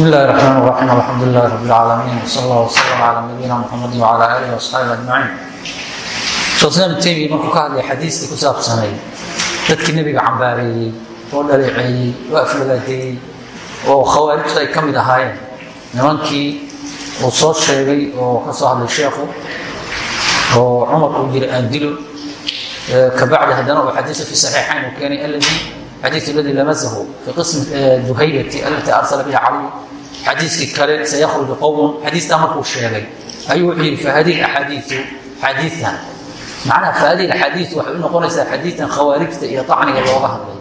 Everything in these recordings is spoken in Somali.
بسم الله الرحمن الرحيم الحمد لله رب العالمين وصلى الله وسلم على نبينا محمد وعلى آله وأصحaabihi أجمaعين sheekh iسلام taymiya markuu ka hadlay xadiiskii ku saabsanay dadkii nebiga cambaareeyey oo dhaleeceeyey oo aflagaadeeyey oo khawaarijtu ay ka mid ahaayeen nimankii uu soo sheegay oo ka soo hadlay sheekhu oo cumar uu yiri aan dilo kabacdi haddana uu xadiiثa fi صaxiixayn uu keenay alladii xadiiث اladii lamasahu fi qism duhaybati alatii arsala biha caliy xadiiskii kale sayahruju qowm xadiistaa markuu sheegay ayuu wuxuu yidhi fahadihi axaadiiu xadiian macnaha fahadihi axaadiiu waxay u noqonaysaa xadiian khawaarijta iyo acniga looga hadlay.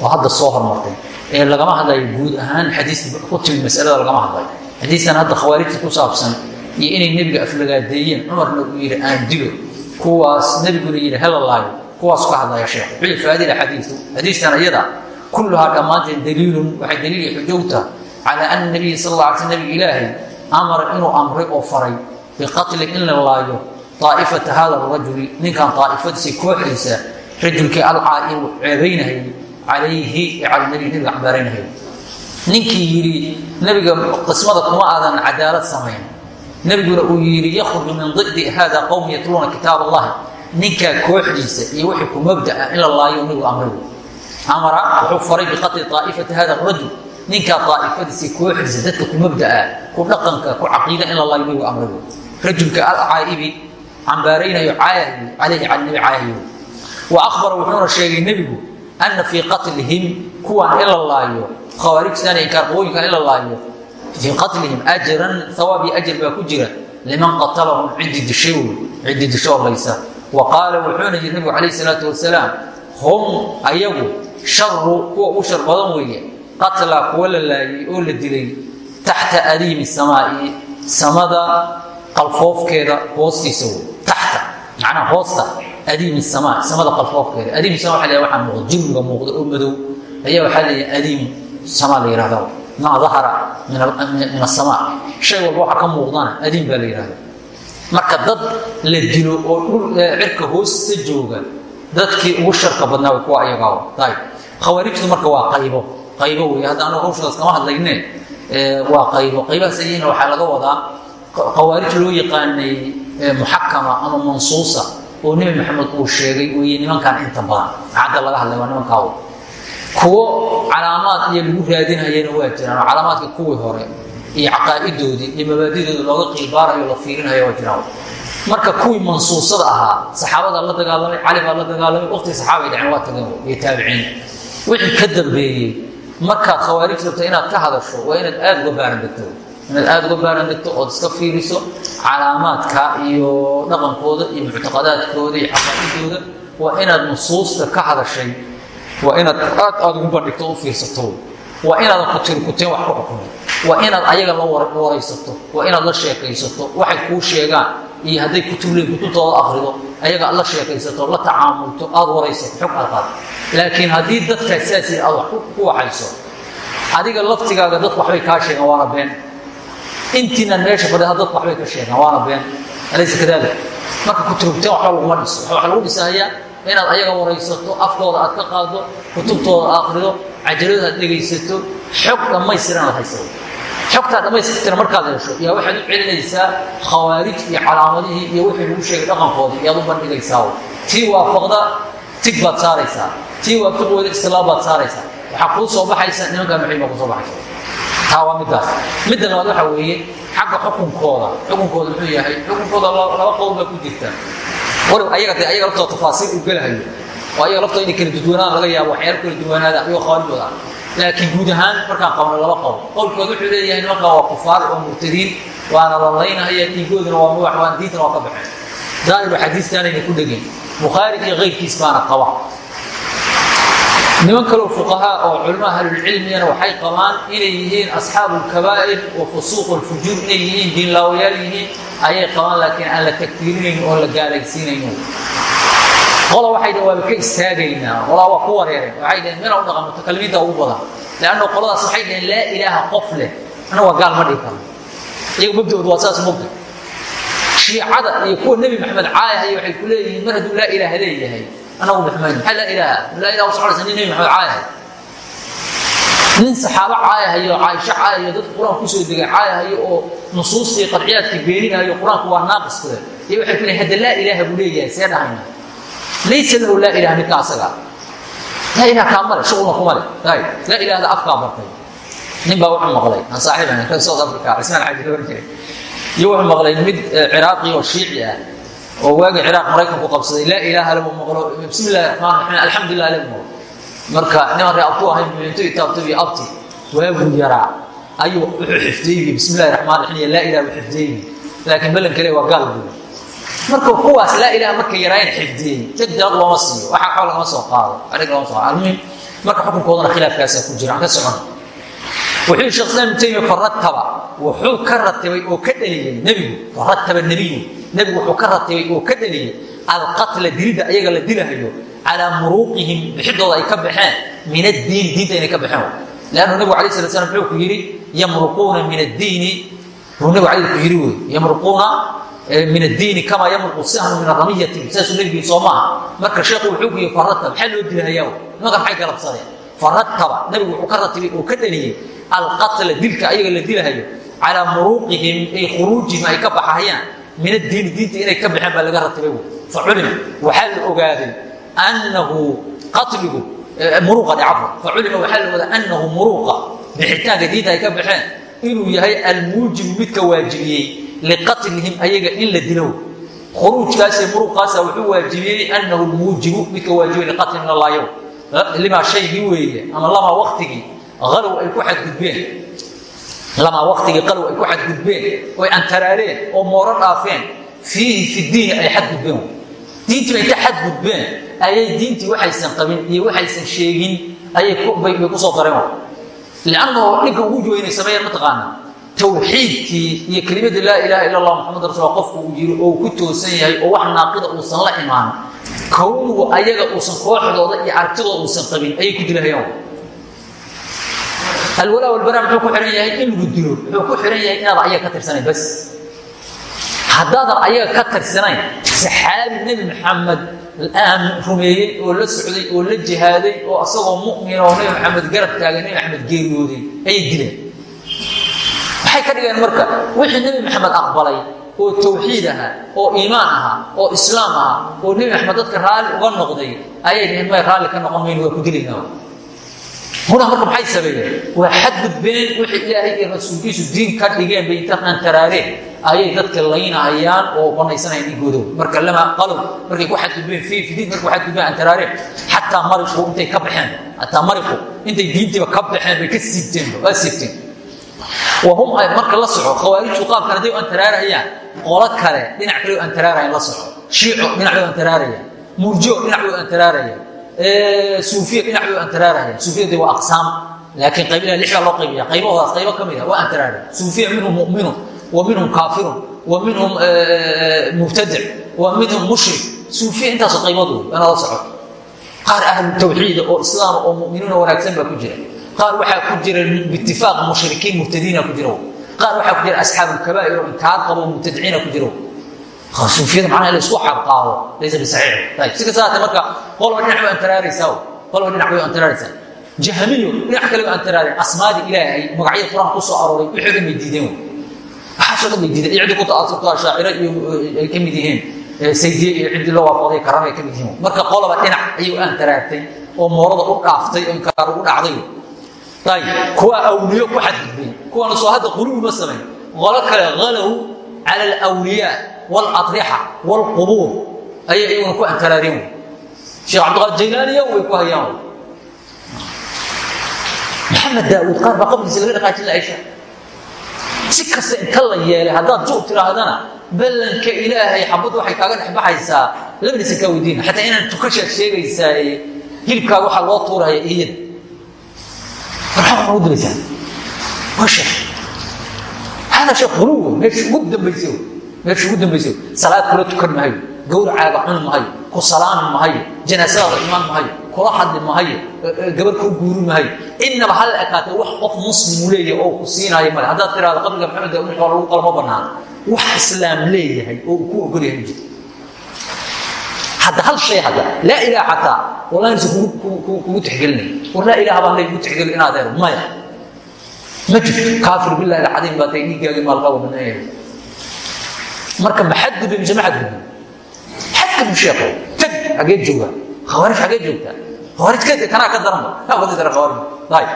Oo hadda soo hormartay. Ee lagama hadlayo guud ahaan xadiis ku timid masalada lagama hadlayo xadiistan hadda khawaarijta ku saabsan iyo inay nebiga aflagaadeeyeen cumarna uu yidhi aan dilo kuwaas nebiguna yidhi helalaayo kuwaasu ka hadlaya sheekh. Wuxuu fahadihi axaadiiu xadiistan iyada kulluhaa dhammaanteed daliilun waxay daliil iyo xujowta calى ana nabiya sal la alay sl amara inuu amray oo faray biqatli in la laayo aa'ifata hada rajuli ninkan aa'ifadiisa kooxdiisa rajulkii alcaa'ilu ceebaynahayy calayhi cala nabi nabiga cambaaraynahayy ninkii yidhi nebiga qismada kuma aadan cadaalad samayn. Nebiguna uu yidhi yakhruju min didi hada qowm yatluuna kitaab allahi ninkaa kooxdiisa iyo wixii ku mabdaa in la laayo amray amara wuxuu faray biqatli aa'ifati hada rajul. Ninkaa aa'ifadiisa kooxdiisa dadka ku mabdaa ku dhaqanka ku caqiida in la laayo amray rajulka alcaa'ibi cambaaraynayo caayahy calayhi cala nabi caayahy wa ahbara wuxuuna sheegay nebigu ana fii qatlihim kuwan in la laayo khawaarijtan inkaarqooyinka in la laayo fii qatlihim ajran hawaab iyo ajar baa ku jira liman qatalahum ciddi dishay wey ciddi disho orlaysa wa qaala wuxuuna yidhi nabigu calayh salaatu wasalaam hum ayagu sharu kuwa u shar badan weeye qatlaa kuwa la laayay oo la dilay taxta adiimi samaa'i samada qalfoofkeeda hoostiisa wey taxta macnaha hoosta adiimi samaa samada qalfoofkeeda adiimi sama waa la waxaa muuqda jirmiga muuqda oo madow ayaa waxaa leeyahay adiimu samaa la yihahda maa dahara min asamaa shay walba waxa ka muuqdana adiim baa la yihahda marka dad la dilo oo dhul cirka hoosta jooga dadkii ugu sharka badnaa kuwa ayagaa ayb khawaarijtu marka waa qaybo. Qaybo wey hadda anagu hawshadaas kama hadlayne waa qaybo. Qaybahaas ayina waxaa laga wadaa qawaarij loo yaqaanay muxakama ama mansuusa oo nebi maxamed uu sheegay weye nimankan inta badan. Cadda laga hadlay waa nimankaa kuwo calaamaad iyo lagu raadinayana waa jiraan oo calaamaadka kuwii hore iyo caqaa'idoodii iyo mabaadidooda looga qiibaarayo la fiirinayo waa jiraan. Marka kuwii mansuusada ahaa saxaabada la dagaalamay cali baa la dagaalamay waqtii saxaabay dhaceen waa tageen iyo taabiciin wixii ka dambeeyey markaad khawaarij rabto inaad ka hadasho waa inaad aada uga baaran degto inaad aada uga baaran degto ood iska fiiriso calaamaadka iyo dhaqankooda iyo muctaqadaadkooda iyo caqaa'idooda. Waa inaad nusuusta ka hadashay waa inaad aad aada ugu bandhigto o u fiirsato. Waa inaadan kutirkuteen wax ku xukumay waa inaad ayaga la waraysato waa inaad la sheekaysato waxay kuu sheegaan iyo hadday kutubleen kutubtooda akrido ayaga aad la sheekaysato la tacaamulto aada waraysato xog aad qaad laakiin haddii dadkaas saasi aad wax ku waxayso adiga laftigaaga dadku waxbay kaa sheegaan waana been. Intiinan meesha fadhiha dadku waxbay ka sheegaan waana been. Alaysa kadalik marka kuturugteen waxba laguma dhiso. Waxa lagu dhisahayaa inaad ayaga waraysato afkooda aad ka qaado kutubtooda akrido cajalada aad dhegaysato xog dhammaystiran aad haysato xogtaa dhammaystirtira markaad hesho yaa waxaad u celinaysaa khawaarij iyo calaamadihii iyo wixii lagu sheegay dhaqankoodii iyaad u bandhigaysaa tii waafaqda tig baad saaraysaa. Tii waafiq weyda istilaab baad saaraysaa. Waxaa kuu soo baxaysa nimankan maxay baa ku soo baxaysa? Taa waa middaas. Midda labaad waxaa weeye xagga xukunkooda. Xukunkooda muxuu yahay? Xukunkooda laba qowl baa ku jirta. Walow ayaga de ayaga laftooda tafaasiil uu gelahayo. Oo ayaga laftooda inay kala dudwanaan laga yaabo waxyaalo kala duwanaada ayagoo khawaarijooda. ah laakiin guud ahaan markaan qabno laba qowl. Qowlkood wuxuu leeyahay nimankaa waa kufaar oo murtadiin waana la laynahaya dhiigooduna waa mubax waan diintana waa ka baxeen daahiru xadiistaanayna ku dhegayn bukhaari iyo keyrkiis baana qaba niman kaleo fuqahaa oo culamo ahlulcilmiyana waxay qabaan inay yihiin asxaabu lkabaa'ir wa fusuuq lfujuur inay yihiin diinlaawayaal yihiin ayay qabaan laakiin aan la tagfiirinayn oon la gaalaysiinayn qola waxay dhaheen waaba ka istaagaynaa qolaa waa ku wareereen waxay dhaheen meel u dhaqan mutakalimiinta ugu badan. Leanno qoladaas waxay dhaheen laa ilaaha qof leh. Ana waa gaal ma dhihi karo. Iyagu mabdoodu waa saas mogda shiicada iyo kuwa nebi maxamed caayahaya waxay ku leeyihiin mar hadduu laa ilaaha leeyahay anagu bixmayn maxaa laa ilaaha? Laa ilaha u soconaysa nin nebi maxamed caayahay nin saxaabo caayahayo caaisho caayahayo dadka qur'aanka ku soo degay caayahayo oo nusuustii qadciyaadkii beeninahayo qur'aanku waa naaqis kule iyo waxay ku leeyiin hadda laa ilaaha buu leeyahay see dhahayna laysa lahu laa ilaha midka asaga laa ilaha kaa male shuqulna kuma le laa ilahda afkaa bartay nin baa wuxuu maqlay aan saaxiiban reer south africa cismaan cabdi la oran jiray iyo wuxuu maqlay mid ciraaqi oo shiici ah oo waagii ciraaq maraykanku qabsaday laa ilaaha lagu maqlo bismi illahi raxmaan raxiim alxamdulilah lagu maqlo marka niman ree abtu ahayn intu itaabtabi abti waaguu yaraa ayuu wuxuu xifdiyey bismi illahi raxmaan raxiim laa ilaha buu xifdiyey laakiin ballan kale waa gaal buu marka kuwaas laa ilaha markay yaraayeen xifdiyey jagjalaq looma siiyo. Waxaa xool lagama soo qaado arig lagama soo almuhim marka xukunkoodana khilaafkaasaa ku jira aan ka socon. Wuxuu yii shekh islam ibn taymiya farataba wuxuu ka ratibay oo ka dhaliyey nebigu farataba nebiyu nebigu. Wuxuu ka ratibay oo ka dhaliyey alqatla dilidda ayaga la dilahayo calaa muruuqihim bixidooda ay ka baxeen min addiini diinta inay ka baxeen. Leannu nebigu alay slat slam wuxuu ku yidhi yamruquuna min addiini. Wuxuu nebigu alay ku yidhi wey yamruquuna min addiini kamaa yamruqu sahmu min aramiyati saasuu nebigii soo maaha. Marka sheekhu wuxuu ku yidhi faratab maxaa loo dilahayaa nimanka maxay galabsadeen? Farataba nebigu wuxuu ka ratibay oo ka dhaliyey alqatla dilka ayaga la dilahayo calaa muruuqihim ay khuruujihim ay ka baxahayaan min addiini diinta inay ka baxeen baa laga ratibay faculima waxaa la ogaaday annahu qatligu muruuqa cafwa faculima waxaa la ogaaday annahu muruuqa bixitaanka diinta ay ka baxeen. Inuu yahay almuujibu midka waajibiyey liqatlihim ayaga in la dilo khuruujkaasee muruuqaasa wuxuu waajibiyey annahu lmuujibu midka waajibiyey liqatlihim la laayo limaa shaygii weeye ama lamaa waktigii alow ay ku xadgudbeen. Lamaa waktigii qalow ay ku xadgudbeen oy antaraareen oo mooro dhaafeen fiihi fi diini ay xadgudbeen. Diintii bay ka xadgudbeen ayay diintii waxaysan qabin iyo waxaysan sheegin ayay bay ku soo dareen. Liannahu ninka ugu jooynay sameeyeen mataqaana tawxiidkii iyo kelimadii laa ilaha illa allah maxamad rasul qofku uu yiri oo ku toosan yahay oo wax naaqida uusan la imaan kownugu ayaga uusan kooxdooda iyo aragtidooda uusan qabin ayay ku dilahayaan alwalaa walbaraa muxuu ku xihan yahay in lagu dilo wuxuu ku xihan yahay inaadan ayaga ka tirsanayn bas. Haddaadan ayaga ka tirsanayn saxaabi nebi maxamed rumeeyey oo la socday oo la jihaaday oo asagoo mu'min oo nebi maxamed garab taagay nebi maxamed geeriyooday ayay dileen maxay ka dhigeen marka wixii nebi maxamed aqbalay oo tawxiid ahaa oo iimaan ahaa oo islaam ahaa oo nebi maxamed dadka raalli uga noqday ayay dheheen may raalli ka noqon mayno waa ku dilaynaa huna marka maxay sameeyeen? Waa xadgudbeen wixii ilaahay iyo rasuulkiisu diin ka dhigeen bay inta qantaraareen ayay dadka laynahayaan oo banaysanayaan dhiigoodo marka lama qalow markay ku xadgudbeen fii fidiin markay ku xadgudbeen antaraareen xataa mariqu intay ka baxeen xataa mariqu intay diintiiba ka baxeen bay ka siibteen waa siibteen wahum ay marka la soco khawaarijtu qaabkan hadday u antaraarayaan qolo kale dhinac kale u antaraarayaan la soco. Shiico dhinac bay u antaraarayaan murjo dhinac bay u antaraarayaan suufiya dhinac bay u antaraarayaan suufiyada waa aqsaam laakiin qaybilaha lixdaa loo qaybiya qaybahoodaas qaybo ka mid ah waa antaraaraya. Suufiya minhum mu'minun wa minhum kaafirun wa minhum mubtadic wa minhum mushrik. Suufiya intaasoo qaybood wey inaad la socoto qaar ahlu tawxiida oo islaama oo mu'miniin oo wanaagsan baa ku jira qaar waxaa ku jira biitifaaq mushrikiin mubtadiina ku jira qaar waxaa ku jira asxaabu lkabaa'ir oo inkaar qabo mubtadiciina ku jira suufiyada macnaha in la isku xabqaado laysa bisaxiix. Si kasta haatee marka qolba dhinac bay antaraaraysaa qolba dhinac bay antaraaraysaa. Jahmiyo dhinac kale bay antaraareen. Asmaadii ilaahay magacyada qur'aanka ku soo arooray wixii dhan bay diideen waxaasoo dhan bay diideen. Iyo ciddii ku ta'asubta shaaciro iyo ay ka mid yihiin saydiye iyo ciddii loo waafaqday karama ay ka mid yihiin. Marka qolaba dhinac ayay u antaraartay oo moorada u dhaaftay oo inkaar ugu dhacday ayib kuwa awliyo ku xadgudbay kuwana soo hadda quluwi ma samayn qolo kale halow cala alawliyaa wاladrixa wاlqubuur ayay iyaguna ku antaraareen sheekh cabdiqaadir jaylaaniya way ku hayaan maxamed daawuud qaar baa qabrigiisa laga dhaqaajin la aisha si kasta inta la yeelay haddaad ju tiraahdana ballanka ilaahay xabaddu waxay kaaga dhex baxaysaa labadiisa kaa weydiina xataa inaan tukashaad sheegaysaa hilibkaaga waxaa loo tuuraya iyada farxaa waxaa u dilaysaa waa sheekh hada sheekh quluwa meesha ugu dambaysa meesha ugu dambaysa salaad kula tukan mahayo gawracaaga cuni mahayo ku salaami mahayo janaasadaada imaan mahayo kula hadli mahayo gabar kuu guuri mahayo inaba hal ekaatee wax qof muslimu leeyahay oo ku siinaayo male haddaad tiraahdo qabriga maxamed waa lagu qalmo banaana wax islaam leeyahay oo uu ku ogol yahay ma jirto hadda hal shay hadda laa ilaha xataa wallahi nse kugu tixgelinay war laa ilaah baan laygu tixgelin in adeero maya ma jirto kaafir billahi alcadiim baa tay dhiiggaagii maalqaba banaayahay marka ma xadgudbe mise ma xadgudbe xadgudbu sheekho tag xagee joogaa khawaarij xagee joogtaa khawaarij ka kanaa ka daranba kaa wadi dara khawaarij ayib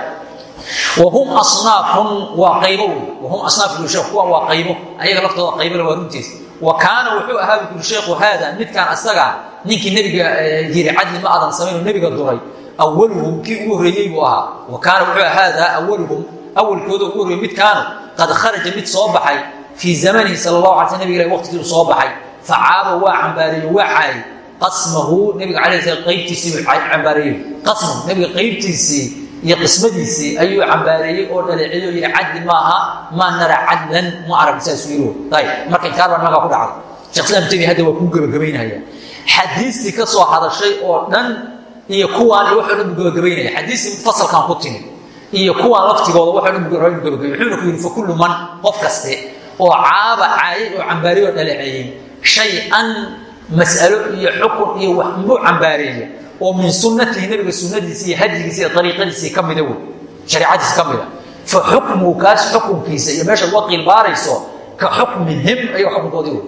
wahum asnaafun waa qaybo wahum asnaaf sheekh kuwa waa qaybo ayaga laftooda qaybole waa runtiis wa kaana wuxuu ahaa buu sheekhu haada midkaan asaga ninkii nebiga yiri cadli ma aadan samayn oo nebiga duray awaluhum kii ugu horreeyey buu ahaa wa kaana wuxuu haada awaluhum awalkooda ugu horreeyey midkaanu qad kharaja mid soo baxay fii zamanihi sal allahu alay sl nabig ilahi waqtigiiu soo baxay facaaba waa cambaareeye waa caayay qasmahu nabiga alay slam qaybtiisii cambaareeyey qasmahu nabiga qaybtiisii iyo qismadiisii ayuu cambaareeyey oo dhaleeceeyo cadli maaha maa nara cadlan ma arag saasuu yiri ayib marka inkaar baa nimankaa ku dhacday shekh islam temi hadda waa kuu gebagabaynaya xadiistii ka soo hadashay oo dhan iyo kuwaan waxoo dhan buu gebagabaynaya xadiistii mufasalkan ku timi iyo kuwaan laftigooda waxoo dhan buu gebagabay wuxuuna ku yidhi fa kullu man qof kaste oo caaba caayay oo cambaareey oo dhaleeceeyey shay-an mas'alo iyo xukun iyo wax muu cambaareeya oo min sunatihi nabiga sunadiisi iyo hadyigiisa iyo ariiqadiisii ka mida wey shareicadiisi ka mida. Fa xukmuhu kaas xukunkiisa iyo meesha uga qiilbaarayso ka xukmihim ayuu xukunkoodii wey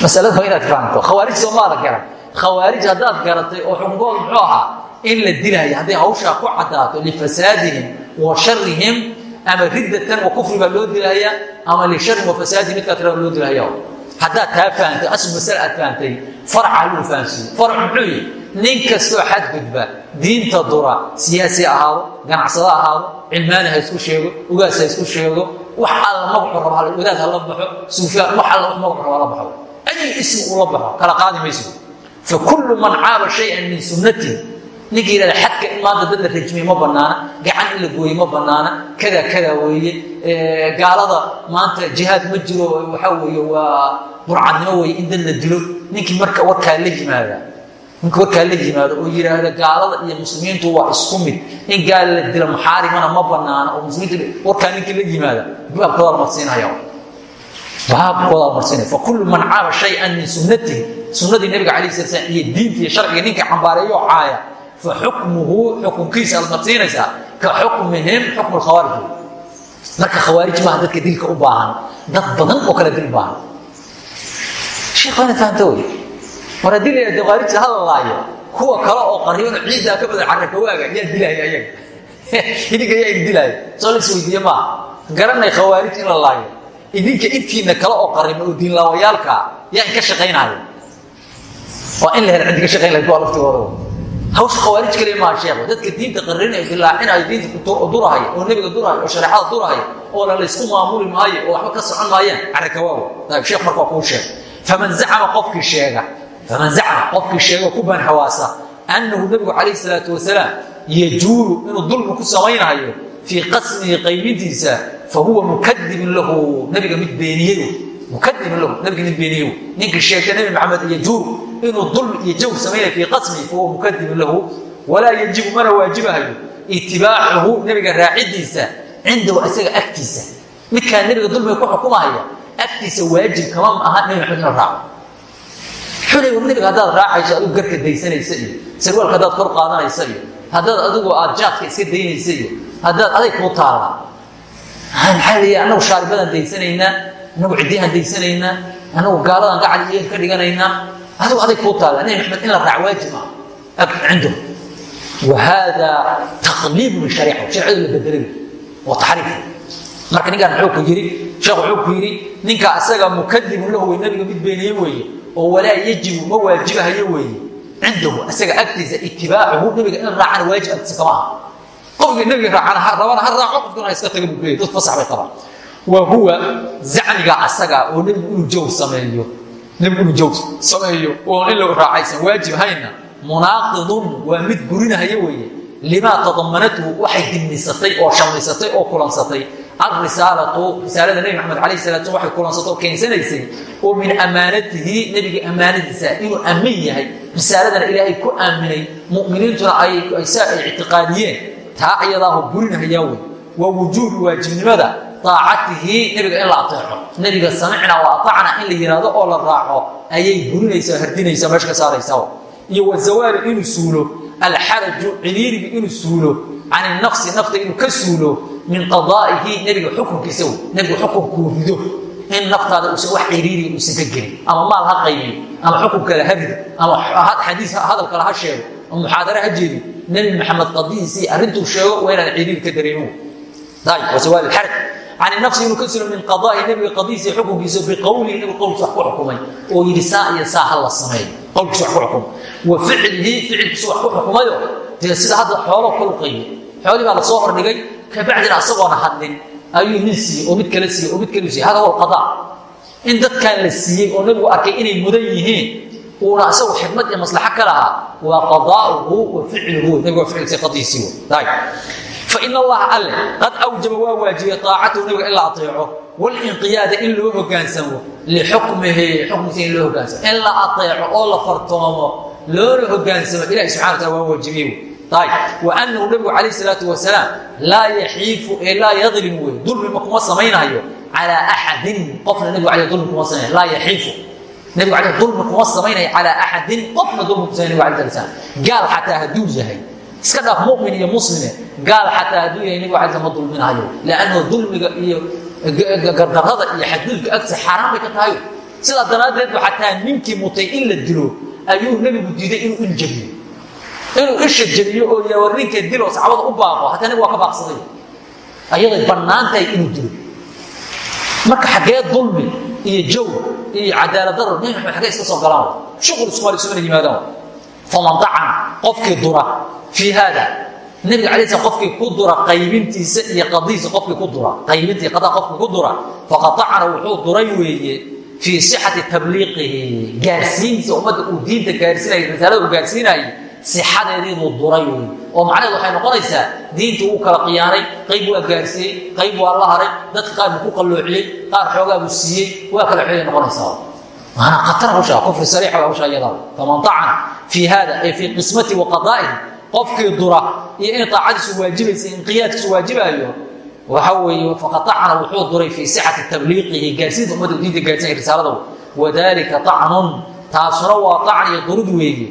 masalada waa inaad fahamto. Khawaarij soomaala garan. Khawaarij haddaad garatay oo xukunkooda muxuu ahaa in la dilaayo hadday hawshaa ku caddaato lifasaadihim wa sharihim ama riddatan wa kufri baa loo dilaya ama lisharin wa fasaadihim midkaa tirada loo dilaya haddaad taa fahamtay asl masale aad fahamtay farca lagu fahamsiiye farc muxuu yihi nin kastoo xadgudba diinta dura siyaasi ahaado ganacsado ahaado cilmaani ha isku sheego ugaas ha isku sheego wax alla magacu raba wadaad ha la baxo suufyaan wax alla magacu raba la baxo. Ay ismi ula baxo kala qaadi mayso fa kullu man caaba shayan min sunnati ninka yidhahda xadka in maanta dad la rajmiye ma banaana gacan in la gooye ma banaana kada kada weeye. Gaalada maanta jihaad ma jiro waxaa weeye waa burcadnimo weeye in dad la dilo. Ninkii marka warkaa la yimaada ninka warkaa la yimaado oo yidhaahda gaalada iyo muslimiintu waa isku mid. In gaal la dilo maxaarimana ma banaana oo muslimiinta warkaa ninkii la yimaada baabkooda la marsiinaya baabkooda la marsiinaya. Fa kullu man caaba shay-an min sunnatihi sunnadii nabiga calayh sala slam iyo diinta iyo sharciga ninka cambaareeyo caaya xukmuhu xukunkiisa aad marsiinaysaa ka xukmihim xukmu lkhawaarij marka khawaarij maaha dadka dilka u baahan dad badan oo kale dil baahan sheekh waana fahamta wey war haddii la khawaarijta hala laayo kuwa kale oo qariyano ciiddaa ka badan carraka waaga yaa dilaya ayaga idinka yaa idin dilaayo soo la isweydiiye maaha garanay khawaarij in la laayo idinka intiina kale oo qarimo oo diinlaawayaalka yaa inka shaqaynaayo waa in la hel cidi ka shaqayn lahay kuwa laftigooda hawsha khawaarij kaliya maaha sheekh dadka diinta qarinayo dilaacinayo diinta durahaya oo nebiga durahaya oo shareecada durahaya oo la laysku maamuli maayo oo waxba ka socon maayaan. Carrakawaawo sheekh marka waa kuu sheeg faman zacama qofkii sheega faman zacama qofkii sheega ku baan xawaasa annahu nebigu calayhi salaatu wasalaam yajuulu inuu dulmi ku samaynayo fii qasmihi qaybintiisa fa huwa mukadibun lahu. Nebiga mid beeniyeyo mukadibun lahu nebiga mid beeniyeyo ninkii sheegta nebi maxamed yajuulu inuu dulmi iyo jawr samaynayo fii qasmihi fa huwa mukadibun lahu walaa yajibu mana waajibahayo itibaacuhu nebiga raacidiisa cindahu isaga agtiisa. Midkaa nebiga dulmiga ku xukumahaya agtiisa waajib kama aha nebi maxamed ina raaco. Xulay war nebiga haddaad raacayso adigu garka daysanaysa iyo sarwaalka haddaad kor qaadanaysa iyo haddaad adigu aad jaadka iska daynaysa iyo haddaad aday kuu taalla maxaa leeya annagu shaaribadaan daysanaynaa annagu ciddiyahaan daysanaynaa annagu gaaladan gacal iyo ka dhiganaynaa adigu aday kuu taalla nebi maxamed in la raac waajib ah cindahu wa hada taqliibu lishariica sharciyadu la bedelay waa taxriif marka ninkaan muxuu ku yidhi sheekh wuxuu ku yidhi ninka asaga mukadibun lahu wey nabiga mid beeniye weeye oo walaa yajibu ma waajibahayo weeye cindahu asaga agtiisa itibaacuhu nabiga in raacana waajib agtiisa kama aha qofkii nabiga raacana rabana ha raaco qofkuna ha iska taga buu leeyahy dad fasax bay qabaan wa huwa zacmiga asaga oo nebigu inuu jawr sameeyo jawr sameeyo oo in lagu raacaysan waajib hayna. Munaaqidun waa mid gurinahaya weeye. Limaa tadamanathu waxay dimnisatay oo shamlisatay oo kulansatay. Alrisaalatu risaalada nebi maxamed calayh salatu waxay kulansatay oo keensanaysay oo min ammaanatihi nebiga ammaanadiisa inuu aamin yahay. Risaaladana ilaahay ku aaminay mu'miniintuna ay saa ay ictiqaadiyeen taa ayadaahu burinahayaa wey wa wujuubi waajibnimada aacatihi nebiga in la ateeco nebiga samicna wa aacna in la yihahdo oo la raaco ayay burinaysaa hardinaysaa meesha ka saaraysaa iyo wazawaalu inuu suulo alxaraju ciriiriga inuu suulo can nafsi nafta inuu ka suulo min qadaa'ihi nebiga xukunkiisa nebiga xukunkuu rido. In naftaada uusan wax ciriiriya uusan ka gelin ama maal ha qaybiyo ama xukun kale ha rido ama xadiis hadal kale ha sheego ama muxaadare ha jeediyo nebi maxamed qadihiisii arrintuu sheego waa inaan ciriiri ka dareemo. Wasawaal alxaraj can nafsi inuu ka sulo min qadaa'i nebiga qadihiisa xukunkiisa biqowlihi nebigu qowlkiisa wax ku xukumay oo yidhi saa iyo saa ha la sameeyo. Qowlkiisa wax ku xukumay wa ficlihi ficilkiisa wax ku xukumayo. Dee sida hadda xoolo kalu qaybiy xoolii baa la soo hordhigay kabacdina asagoona hadlin ayuu nin siiyey oo mid kale siiyey oo mid kale siiyey. Hada huwa alqadaa in dadkan la siiyey oo nebigu arkay inay mudan yihiin uuna isagu xikmad iyo maslaxo ka lahaa waa qadaa'uhu wa ficluhu. Ficilkiisa qadihiisii wey fain allaha alle qad awjaba waa waajibiyey aacatahu nabiga in la aeeco walinqiyaada in loo hogaansamo lixukmihi xukmkiisa in loo hogaansamo in la aeeco oo la fartoomo loona hogaansamo ilahi subxana wa taala waa waajibiye wa anahu nabigu calayh salaatu wasalaam laa yaxiifu ee laa yadlim wey dulmima kuma samaynayo calaa axadin qofna nabigu ale dulmi kuma samaynayo laa yaxiifu nabigu ale dulmi kuma samaynayo calaa axadin qofna dulmi kusamay nabig ala slam gaal xataa iska dhaaf mumin iyo muslime gaal xataa hadduu yahay nabig ala ma dulminahayo lanno dulmiga iyo gardarada iyo xadgudubka agtiisa xaaraan bay ka tahay. Sidaa daraaddeed ba xataa ninkii mutay in la dilo ayuu nebigu diiday inuu il jabiyo inuu isha jabiyo oo yaa war ninka dilo saxaabada u baaqo hataa nabig waa ka baaqsaday. Ayaday bannaan tahay inuu dilo. Marka xaggee dulmi iyo jow iyo cadaaladaro nabi maxamed xaggee iska soo galaan shuqul iskumaal isumana yimaadaan faman dacan qofkii dura. Fii haada nabiga alay slam qofkii ku dura qaybintiisa iyo qadihiisa qofkii ku dura. Qaybintii qadaa qofkii ku dura. Faqad dacana wuxuu duray weeye fii sixati tabliiqihi gaarsiintiisa ummadda uu diinta gaarsiinay risaalada uu gaarsiinayay sixadeediibuu duray wey oo macnaheed waxay noqonaysaa diintii wuu kala khiyaanay qayb waa gaarsiiyey qayb waa la haray dadka qaar buu ku qalloociyey qaar xoogaa buu siiyey waa kala xooyay noqonaysaa waana khatar hawshaa kufri sariixa hawshaa iyada faman dacana fii hada ay fii qismati wa qadaa'ihi qofkii dura iyo in aacadiisu waajibaysa inqiyaadkiisu waajibaayo waxa weeye faqad acna wuxuu duray fii sixati tabliiqihi gaarsiinta ummadda diinta gaarsiinaya risaalada wadalika acnun taasuna waa acn iyo durud weeye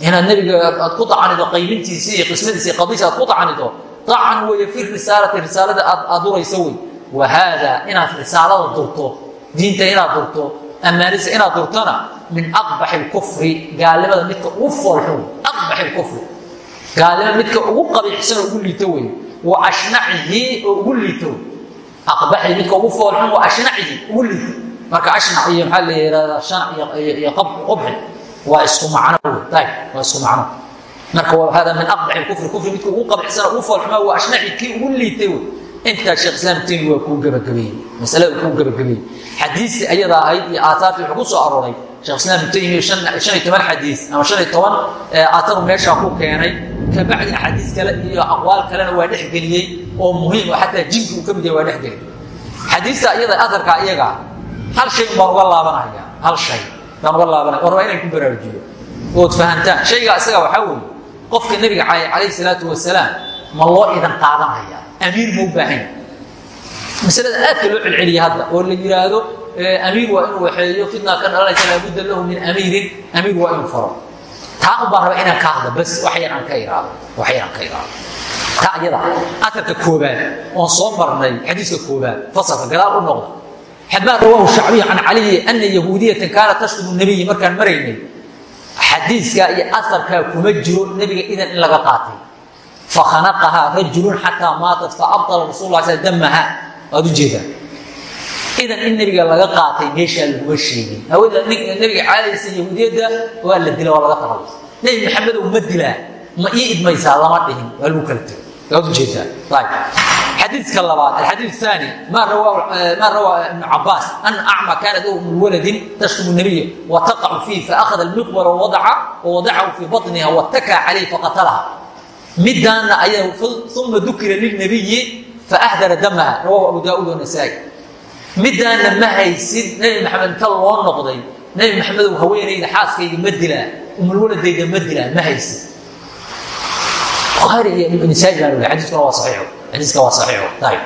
inaad nebiga aad ku acanido qaybintiisii iyo qismadiisi qadiisi aad ku acanido acn weeye fi risaalati risaalada aad duraysa wey wa haada inaad risaalada durto diinta inaad durto ammaanisa inaad durtona min aqbaxi lkufri gaalnimada midka ugu foolxun aqbaxi lkufri gaalnimo midka ugu qabiixsan oo ugu liito wey wa ashnacihi oo ugu liito. Aqbaxi midka ugu foolxun wa ashnacihi ugu liito. Marka ashnac iyo maxaa la yihahdaa shanac iyo qubxi waa isku macno wey ayb waa isku macno. Marka hada min aqbaxi kufri kufri midka ugu qabiixsan oo ugu foolxumaa wa ashnaci kii ugu liitay wey intaa sheekh islaam taymi waa kuu gabagabeeyey masalada kuu gabagabeeyey xadiistii ayadaa ahayd iyo aaaartii wuxuu ku soo arooray. Sheekh islaam taymi shan iyo toban xadiis ama shan iyo toban aataru meeshaa ku keenay. Kabacdi axaadiis kale iyo aqwaal kalena waa dhexgeliyey oo muhiim oo xataa jinki uu ka mid yahay waa dhexgeliyey xadiista iyada aarka iyaga hal shay baan uga laabanaya hal shay baan uga laabanaya. Oo rabaa inaan ku baraarujiyo. Ood fahantaan shaygaa isaga waxaa weeye qofka nebiga calayhi salaatu wasalaam ma loo idan qaadanaya amiir ma u baahan masalada aadka loo celceliya hadda oo la yidhaahdo amiir waa inuu waxeeyo fitna ka dhalanaysa laabudda lahu min amiirin amiir waa inuu faro. Taa un baan rabaa inaan ka hadla bas wax yar aan ka iraado wax yar aan ka iraado taa iyada atarka koobaad oon soo marnay xadiiska koobaad fasalka gadaal u noqda. Xamaa rawaahu shacbiy can caliyi ana yahuudiyatan kaanat tashtumu nabiyi markaan maraynay xadiiskaa iyo aarkaa kuma jiro nebiga idan in laga qaatay. Fakhanaqahaa rajulun xataa maatat faabala rasul la sl damaha waad u jeedaa idan in nebiga laga qaatay meeshaa laguma sheegin hawada nebiga caadaysa yahuudiyadda waa la dila waa laga tabalay nebi maxamedow ma dilaa ma ii idmaysaa lama dhihin waa lagu kala tego waad u jeedaa xadiidka labaad alxadiid aani ma rawaa ibnu cabaas ana acma kaanat lahu min waladin tashtumu nabiya wataqacu fiih faakhada almiqbara wawadacahu fii baطniha watakaa calayh faqatalaha midaana ayaa uma dukira lilnabiyi faahdara damaha rawahu abu daauud wanasaa'i midaana ma haysid nebi maxamed inta loo noqday nebi maxamedow haweenayda xaaskayga ma dilaa umulwaladayda ma dilaa ma haysid buhaari iyo nisaa baa weli xadiiskuna waa saxiixo xadiiska waa saxiixo ayib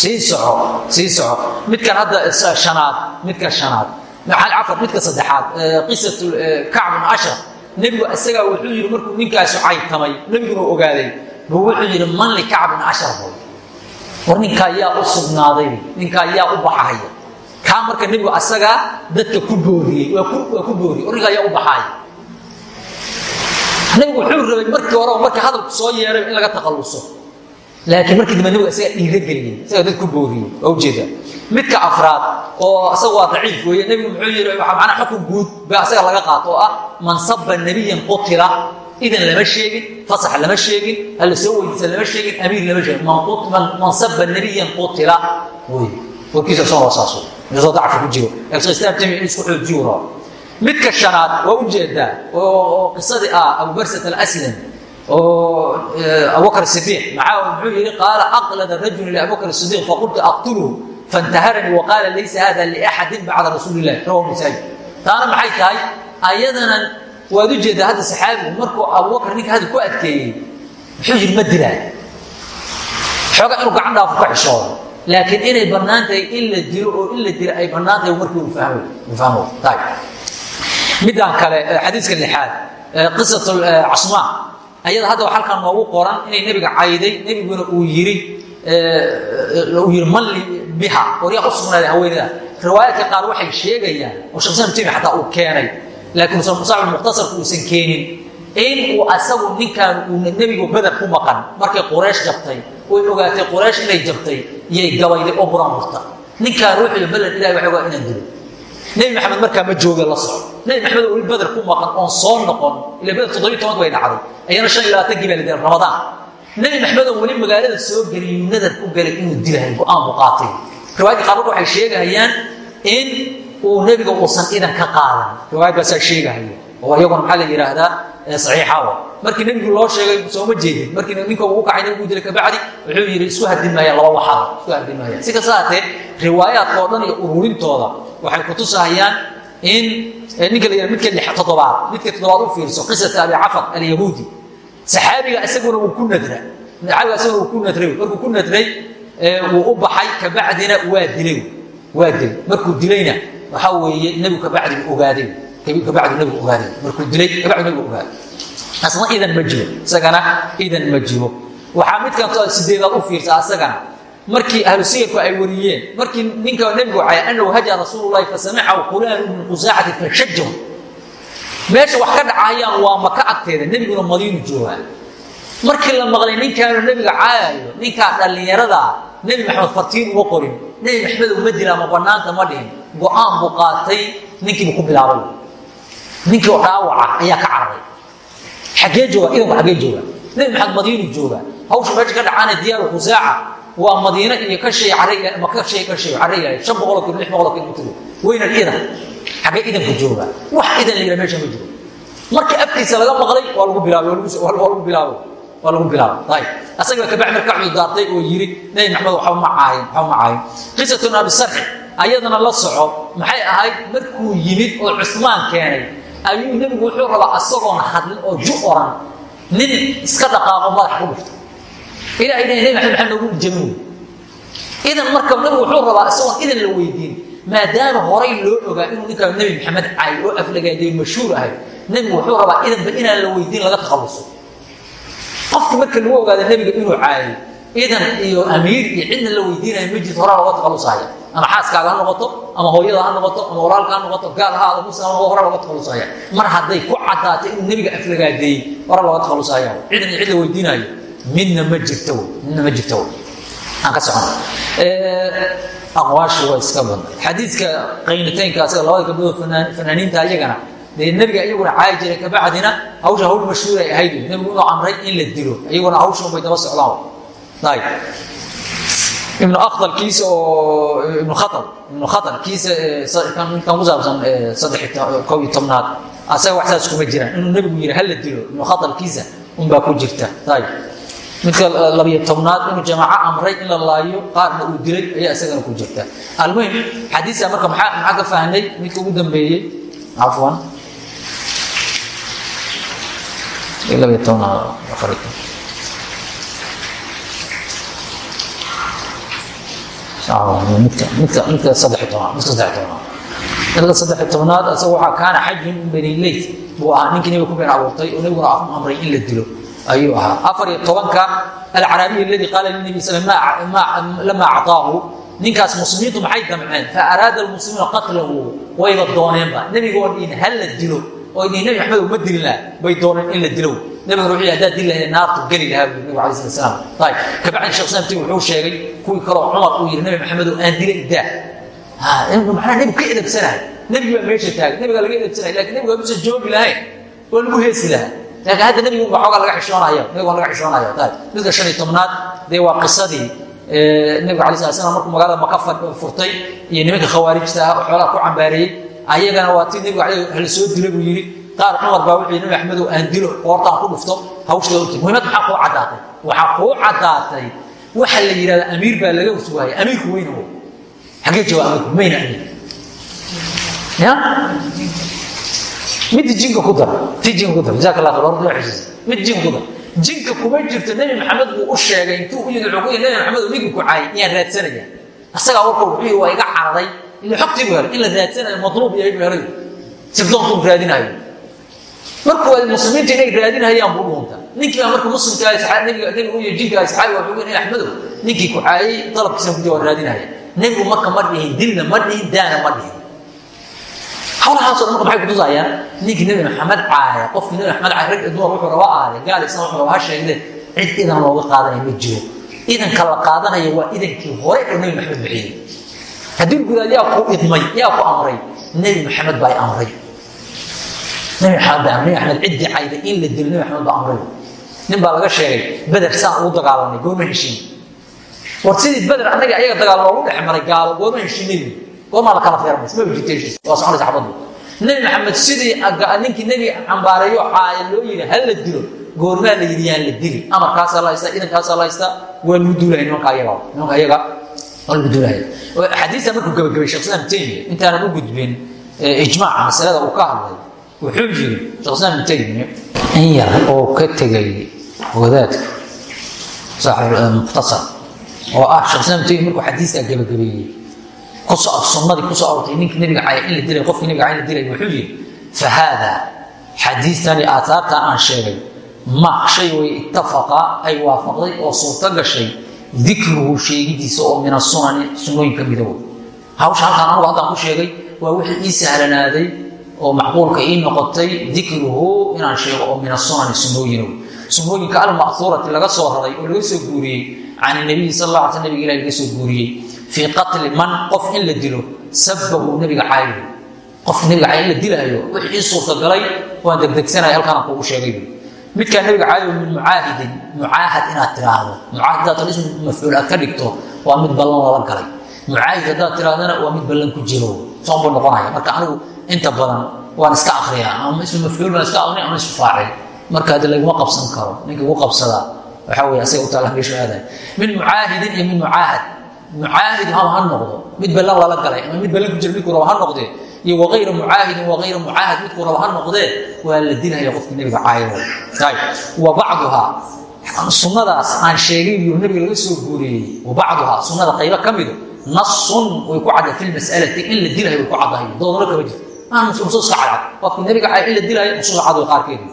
sii soco sii soco midkan hadda shanaad midka shanaad cafar midka saddexaad qisatu kacb bn ashraf nebigu isagaa wuxuu yidhi markuu ninkaasu caytamay nebiguna ogaaday buu wuxuu yidhi man likacbin ashar boy war ninkaa yaa u sugnaaday ninkaa yaa u baxahaya kaa marka nebigu asagaa dadka ku booriyey waa ku booriyey war ninkaa yaa u baxaaya nebigu wuxuu rabay markii hore marka hadalku soo yeeray in laga takhalluso. Laakiin markii dambe nebigu isagaa dhiirageliyey isagaa dad ku booriyey waa u jeedaa midka afraad oo asaga waa daciif weeye nebigu muxuu yidhi macnaa xukun guud ba asaga laga qaato oo ah man saba nebiyan qutila idan lama sheegin fasax lama sheegin hala soo weydiisa lama sheegin amiir lama sheegin man saba nebiyan qutila wey warkiisa isagoo saas isoo dacfi ku jiro laakiin islaam jamic in isku xoojiyo rabo midka shanaad waa u jeedaa oo qisadii ah abu barsat alaslam oo abubakr sidiiq maxaa muxuu yihi qaala aqlada rajulu liabubakr sidiiq faqultu aqtuluhu fantaharanii waqaala laysa hada liaxadin bacda rasuuli illahi rawahu nasaa-i taana maxay tahay ayadana waad u jeedaa hadda saxaabigu markuu abubakr ninka hadda ku adkeeyey muxuu yidhi ma dilaa xooga inuu gacan dhaafo ka xishoodo laakiin inay bannaan tahay in la dilo oo in la dilo ay bannaan tahay markii uu fahmo midaan kale xadiiska lixaad qisat casmaa ayada hadda halkan noogu qoran inay nebiga cayday nebiguna uu yiri uu yiri malli biha. Waryaa u sugnaaday haweenada riwaayaadka qaar waxay sheegayaan oo shamsan timi xataa uu keenay laakiin mukhtasarku uusan keenin in uu asagu ninkan uu nebigu beder ku maqan markay quraysh jabtay way ogaatay quraysh inay jabtay iyay gabayday oo buran hurta ninkaan wuxuu ballan ilahi waxay waa inaan dilo nebi maxamed markaa ma jooga la soco nebi maxamed oo weli beder ku maqan oon soo noqon ila beder toddobiy tobanka bay dhacday. Ayana shan iyo labaatankii baa la dilay ramadaan. Nebi maxamed oo weli magaalada soo geliyuu nadar ku galay inuu dilahay go'aan buu qaatay. Riwaayadka qaar marka waxay sheegahayaan in uu nebiga uusan idan ka qaadan. Riwaayadbaasaa sheegahaya oo iyaguna maxaa la yidhaahdaa saxiixawa markii nebigu loo sheegay sooma jeedin. Markii ninka uu kacay nebigu dilay kabacdi wuxuu yidhi isku hadin maayaan laba waxaad isku hadin maayaan si kasta haatee riwaayaadka oo dhan iyo ururintooda waxay kutusahayaan in ninka la yidhaha midka toddobaad midka toddobaad u fiirso qisata abi cafar alyahuudi. Saxaabiga isaguna wuu ku nadra saxaabiga isaguna wuu ku nadray markuu ku nadray wuu u baxay kabacdina waa dilay waa dilay. Markuu dilayna waxaa weeye nebigu kabacdi buu ogaaday kabacdu nebigu ogaaday markuu dilay kabacdu nebigu ogaaday asna idan ma jiro. Isagana idan ma jiro. Waxaa midkan sideedaad u fiirsa asagana? Markii ahlu siyarku ay wariyeen markii ninka nebigu caya anahu haja rasuulu llahi fasamicahu qulaanu min qusaacati fashajahu meesha wax ka dhacayaan waa maka agteeda nebiguna madiinu joogaa. Markii la maqlay ninkaanu nebiga caayayo ninkaa dhallinyaradaa nebi maxamed fartiin uma qorin nebi maxamed uma dilaa ma banaanta ma dhihin go'aan buu qaatay ninkiibu ku bilaabay. Ninkii oo dhaawaca ayaa ka cararay xaggee jooga idanku xaggee jooga. Nebi maxamed madiinu jooga. Hawsha meesha ka dhacaana diyaaru khusaaca waa madiine iyo ka shay carre ma ka shay ka shay carre shan boqoloo kilo lix boqoloo kilomitr weynan idan xaggee idanku jooga. Wax idan la yidhaha meesha ma jiro. Markii afkiisa laga maqlay waa lagu bilaabay waa lagu bilaabay waa lagu bilaabay ayib asaga kabacdi marka cududaartay oo yiri nebi maxamed waxba ma caayin waxba ma caayin. Qisatun abi sarxi ayadana la soco. Maxay ahayd? Markuu yimid oo cusmaan keenay ayuu nebigu wuxuu rabaa asagoon hadlin oo ju oran. Nin iska dhaqaaqo madax ku dhufto. Ilahay nebi maxamed maxaa noogu jamin idan marka nebigu wuxuu rabaa isagoon idan la weydiin maadaama horay loo ogaa inuu ninkaa nebi maxamed cay oo aflagaaday mashhuur ahay nebigu wuxuu rabaa idanba inaan la weydiin laga takhalluso qofki marka lagu ogaada nebiga inuu caayo idan iyo amiir iyo cidna la weydiinaya ma jirto horaa looga takhallusaya ama xaaskaaga ha noqoto ama hooyada ha noqoto ama walaalka ha noqoto gaal ha ada muslim horaa looga takhallusaya mar hadday ku caddaatay inuu nebiga aflagaadeeyey horaa looga takhallusaya cidan iyo cid la weydiinayo. Midna ma jirto midna ma jirto aan ka socono. Aqwaashu waa iska badan xadiidka qaynataynka asaga labada gabdhood fanaaniinta ayagana dee nebiga iyaguna caayi jiray kabacdina hawsha hawl mashhuur ay ahayd. Nebigu inuu amray in la dilo iyaguna hawshan bay daba socdaan ibnu akhdal kiisa oo ibnu khatal ibnu khatal kiisa kan ku saabsan saddex kow iyo tobnaad. Asaga wax saas kuma jiraan inuu nebigu yidhi hala dilo. Ibnu khatal kiisa unbaa ku jirta. Ayib midka labiyo tobnaad inuu jamaaco amray in la laayo qaarna uu dilay ayaa isagana ku jirta. Almuhim xadiisa marka maxaa maxaa ka fahnay midka ugu dambeeyey cafwan. Labiyo tobnaad midka saddex tobnaad isaga waxaa kaana xajun min bani leyt buu ahaa ninkii nabiga ku been abuurtay oo nabiguna amray in la dilo ayuu ahaa afar iyo tobanka alcaraabiy aladii qaala linabi sal lama acطaahu ninkaas muslimiintu maxay damceen faaraada almuslimuuna qatlahu wayba dooneenba nebigoon in hal la dilo oo idin nebi maxamed uma dilin laha bay dooneen in la dilo nabiguna wuxuu haddaad dili lahayd naartu geli lahaa buu nabigu alay slat slam ayib kabacdi shekh islam wuxuu sheegay kuwii kaloo cumar uu yidhi nabi maxamedow aan dilay daa. Macnaha nebigu ka edabsanahay nebigi baa meesha taagay nebigaa laga edabsanahay laakiin nebiga musan joogi lahayn oo lagu heesi lahaa. Laakiin hadda nebigu waxoogaa laga xishoonaya nebigu laga xishoonaya ayib midka shan iyo tobnaad dee waa qisadii nabiga alay slat slam markuu magaalada maka furtay iyo nimanka khawaarijta ah oo xoolaha ku cambaareeyey ayagana waa tii nebigu hala soo dila buu yidhi qaar cumar baa wuxuu nabi axmedow aan dilo qoortaan ku dhufto hawshada orti muhiimad maxaa kuu caddaatay? Waxaa kuu caddaatay waxa la yidhahda amiir baa laga ursugaaya amiirku weyna wo xaggee jooga amiirku mayna amiir. Ya? Midda jinka ku dar tii jinka ku dar. Jazaak allah khayr horta waa xisiis mid jinka ku dar. Jinka kuma jirto nebi maxamed buu u sheegay intuu ku yidhi nebi maxamed ninka ku caayay iyaan raadsanaya asagaa warka wuxuu yidhi waa iga cararay ila xogtii buu helay in la raadsanayo madluub yahay buu helay sirdoontuu raadinayo markuu ay muslimiinta inay raadinayaan buu dhuunta ninkii baa marka muslimka nabiga nabigu iyo jinka asxaabi waa xugun axmedow. Ninkii ku caayay dalabkiisana ku jawaa raadinaya nebigu marka ma dhihin dilna ma dhihin daana ma dhihin. Hawlahaasoo dhan marka maxay kutusayaan ninkii nebi maxamed caaya qofkii nebi maxamed caaya rag dumar wuxuu raba aade gaal isna wuxuu raba ha sheegde cid idan looga qaadanaya ma jiro. Idanka la qaadanaya waa idankii hore oo nebi maxamed bixiyey haddii gudaad yaa ku idmay yaa ku amray nebi maxamed baa amray. Nebi maxamed baa nebi maxamed ciddii cayda in la dilo nebi maxamed baa amray. Nin baa laga sheegay beder saan ugu dagaalanay goorma heshiin. War sidii beder annaga ayaga dagaal loogu dhex maray gaalo goorma heshiin nebi. Goormaa la kala feermays ma jirta heshiis waa soconaysa xabaddu nebi maxamed sidii ninkii nebi cambaareeyo caaya loo yidhi ha la dilo? Goormaa la yidhi yaan la dili amarkaasaa la haystaa idankaasaa la haystaa waa lagu duulaya nimanka ayaga nimanka ayaga xadiista markuu gabagabay ma shay way ittafaqa ay waafaqday oo suurto gashay dikruhu sheegidiisa oo min asunani sunnooyinka midow hawsha halkaan anugu haddaan ku sheegay waa wixii ii sahlanaaday oo macquulka ii noqotay dikruhu inaan sheego oo min asunani sunnooyinow sunnooyinka alma'huurati laga soo raray oo laga soo guuriyey can nabiyi sal alay sl nabiga ilahi laga soo guuriyey fii qatli man qof in la dilo sabahu nabiga caayo. Qofka nabiga in la dilaayo wixii ii suurtagalay waan degdegsanaya halkaanaan kuugu sheegay midkaa nabiga caayo min mucaahidin mucaahad inaad tiraahdo mucaahid haddaad ism mafcuul aad ka dhigto waa mid ballan lala galay mucaahid haddaad tirahdana waa mid ballan ku jiro. Soonbuu noqonaya. Marka anigu inta badan waan iska akriyaa ama ismu mafcuul baan iska aqrinay ama ismu faacil. Marka hadda laguma qabsan karo ninka ugu qabsadaa waxaa weye asaga u taala meeshu aadaya min mucaahidin iyo min mucaahad mucaahid ha ha noqdo. Mid ballan lala galay ama mid ballan ku jira midkuu raba ha noqdee iyo wayra mucaahidin wayra mucaahad midkuu raba ha noqdee waa la dilaya qofkii nabiga caayo wa bacduhaa sunnadaas aan sheegay buu nabiga laga soo guuriyey. Wa bacduhaa sunnada qaybo ka mido nasun way ku cadda fi lmas'alati in la dilayo way ku caddahay. Doodano kama jirto. Maan nusuuska cadcad qofkii nabiga caayo in la dilayo nusuuska cad way qaarkeedu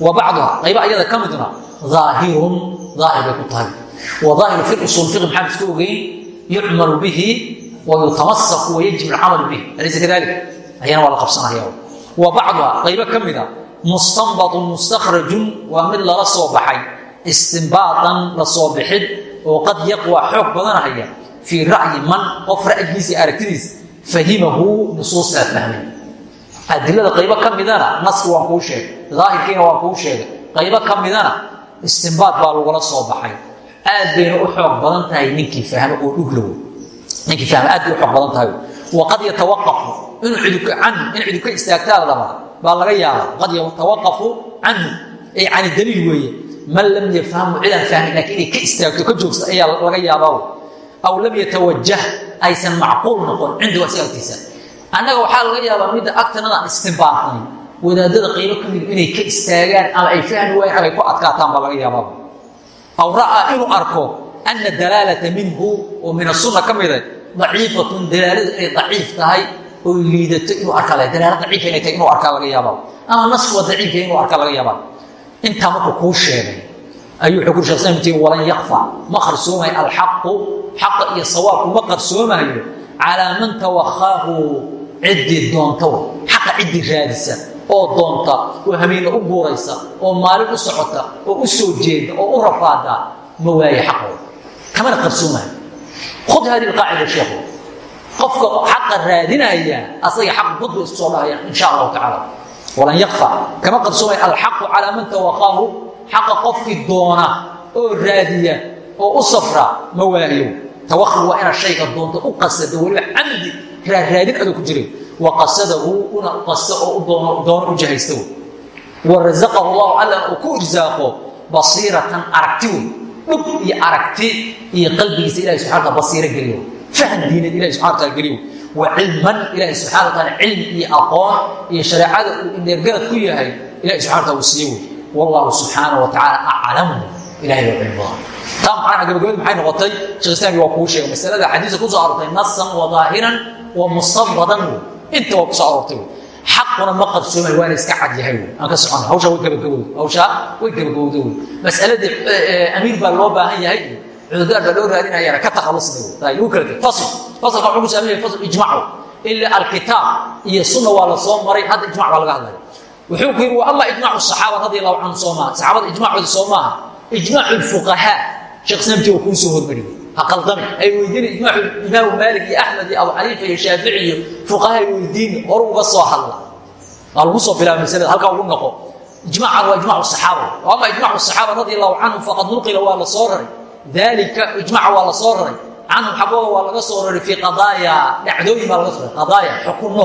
wa bacduhaa qaybo ayada ka midna daahirun daahir bay ku tahay. Wa daahiru fi usuul fiqi maxaan iska ogeyn yucmalu bihi wayutamasaku wayajib alcamalu bih alaysa kadalik ayana waa la qabsanaya wa bacduha qaybo ka mida mustanbatun mustakhrajun waa mid lala soo baxay istinbaatan la soo bixid oo qad yaqwa xoog badanahaya fii ra'yi man qof ra'yigiisa iyo aragtidiisa fahimahu nusuustaa fahmay adilada qaybo ka midana naski waan kuu sheegay daahirkiina waan kuu sheegay qaybo ka midana istinbaat baa lagula soo baxay aad bayna u xoog badan tahay ninkii fahmo oo dhuglow ninkii fahmo aad u xoog badan tahay waqad yatawaqafu. Inuu canhu in cidu ka istaagtaa la baa laga yaabaa. Qad yatawaqafu canhu ay can daliil weeye. Man lam yafhamhu cidaan fahmin laakiin inay ka istaagto ka joogsa ayaa laga yaabaa aw lam yatawajah aysan macquul noqon cindahu asiga agtiisa annaga waxaa laga yaabaa midda agtanada aan wadaadada qaybo ka mid inay ka istaagaan ama ay fahmi waayeen ama ay ku adkaataan baa laga yaabaa. Aw ra'aa inuu arko ana dalaalata minhu oo min asunna ka mida daciifatun dalaaladu inay daciif tahay oo liidato inuu arkaa laga dalaalo daciifa inay tahay inuu arkaa laga yaabaa ama naskuwa daciifka inuu arkaa laga yaabaa intaa markuu kuu sheegay ayuu wuxuu kuri shekh islam walan yakfa ma qarsoomayo alxaqu xaqa iyo sawaabku ma qarsoomayo calaa man tawakaahu ciddii doonta xaqa ciddii raadisa oo doonta oo habeena u guuraysa oo maalin u socota oo u soo jeeda oo u rafaada ma waaye xaqooda kamana qarsoomayo khud hadi qaacida sheekhu qofka xaqa raadinaya asaga xaq budba isku soo dhahaya insha allahu tacaala. Walan yakfa kama qarsoomay alxaqu calaa man tawaqaahu. Xaqa qofkii doona oo raadiya oo u safra ma waahiyo tawaqi waa inaad shayga doonto u qasada weliba camdi raaraadin adoo ku jiray wa qasadahu una qasto oo doono u jahaysta wa rasaqahu llahu alla uu ku irsaaqo basiiratan aragti wey dhub iyo aragti iyo qalbigiisa ilahi subxana taala basiiro geliyo fahan diineed ilahi subxana taala geliyo. Wa cilman ilaahi subxana wataala cilmi iyo aqoon iyo shareecada uu indheergarad ku yahay ilahi subxana wataala uu siiye wey wallahu subxaana wa tacaala aclamu ilahay waa cilmi badan taa macnaha gabagabadu maxay noqotay? Sheekh islaamki waa kuu sheegay masalada. Xadiiska ku soo aroortay nasan wa daahiran wa mustabadan wey inta waa ku soo aroortay wey xaquna ma qarsoomay waana iska cad yahay wey aan ka socona hawshaa way gabagabowda hawshaa way gabagabowda wey masaladii amiir baa loo baahan yahay cudurdaar baa loo raadinayana ka takhalusda wey lagu kala teg fasl faslka wuxuu ku saamaya fasl ijmacu ila alkitaab iyo sunna waa la soo maray hadda ijmac baa laga hadlaya wuxuu ku yidhi wa ama ijmacu saxaaba radi allahu canhum soo maaha saxaabada ijmacooda soo maaha ijmacu lfuqahaa sheekh islaamti waa kuu soo hormariyey ha qaldami ay weydiina imaamu maalik iyo axmed iyo abu xaniifa iyo shaafici iyo fuqaha ay weydiini horu uga soo hadla. Waa lagu soo bilaaba masalada halkaa ugu noqo. Ijmacan waa ijmacu saxaaba ama ijmacu saxaaba radi allahu canhum faqad nuqila waa la soo raray. Dalika ijmaca waa la soo raray. Canhum xaggooda waa laga soo raray fii qadaaya dhacdooyin baa laga soo raray. Qadaaya xukunno.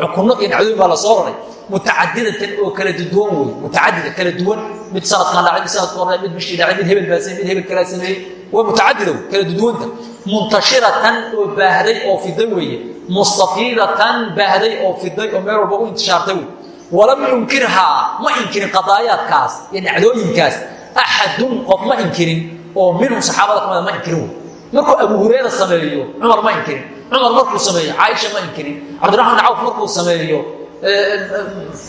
Xukunno iyo dhacdooyin baa la soo raray. Mutacadidatan oo kala duwan wey mutacadida kala duwan. Mid sanadkan dhacay mid sanadka hore mid bishii dhacay mid hebel baa sameeyey mid hebel kalaa sameeyey waa mutacadida wey kala duduwanta. Muntashiratan oo baahday oo fiday weeye. Mustafiidatan baahday oo fiday oo meel walba u intishaartay wey walam yunkirhaa ma inkirin qadaayaadkaas iyo dhacdooyinkaas. Axadun qof ma inkirin oo minhum saxaabada kamida ma inkirin wey markuu abu hureyra sameeyo cumar ma inkirin. Cumar markuu sameeyo caaisha ma inkirin. Cabdiraxman bin cawf markuu sameeyo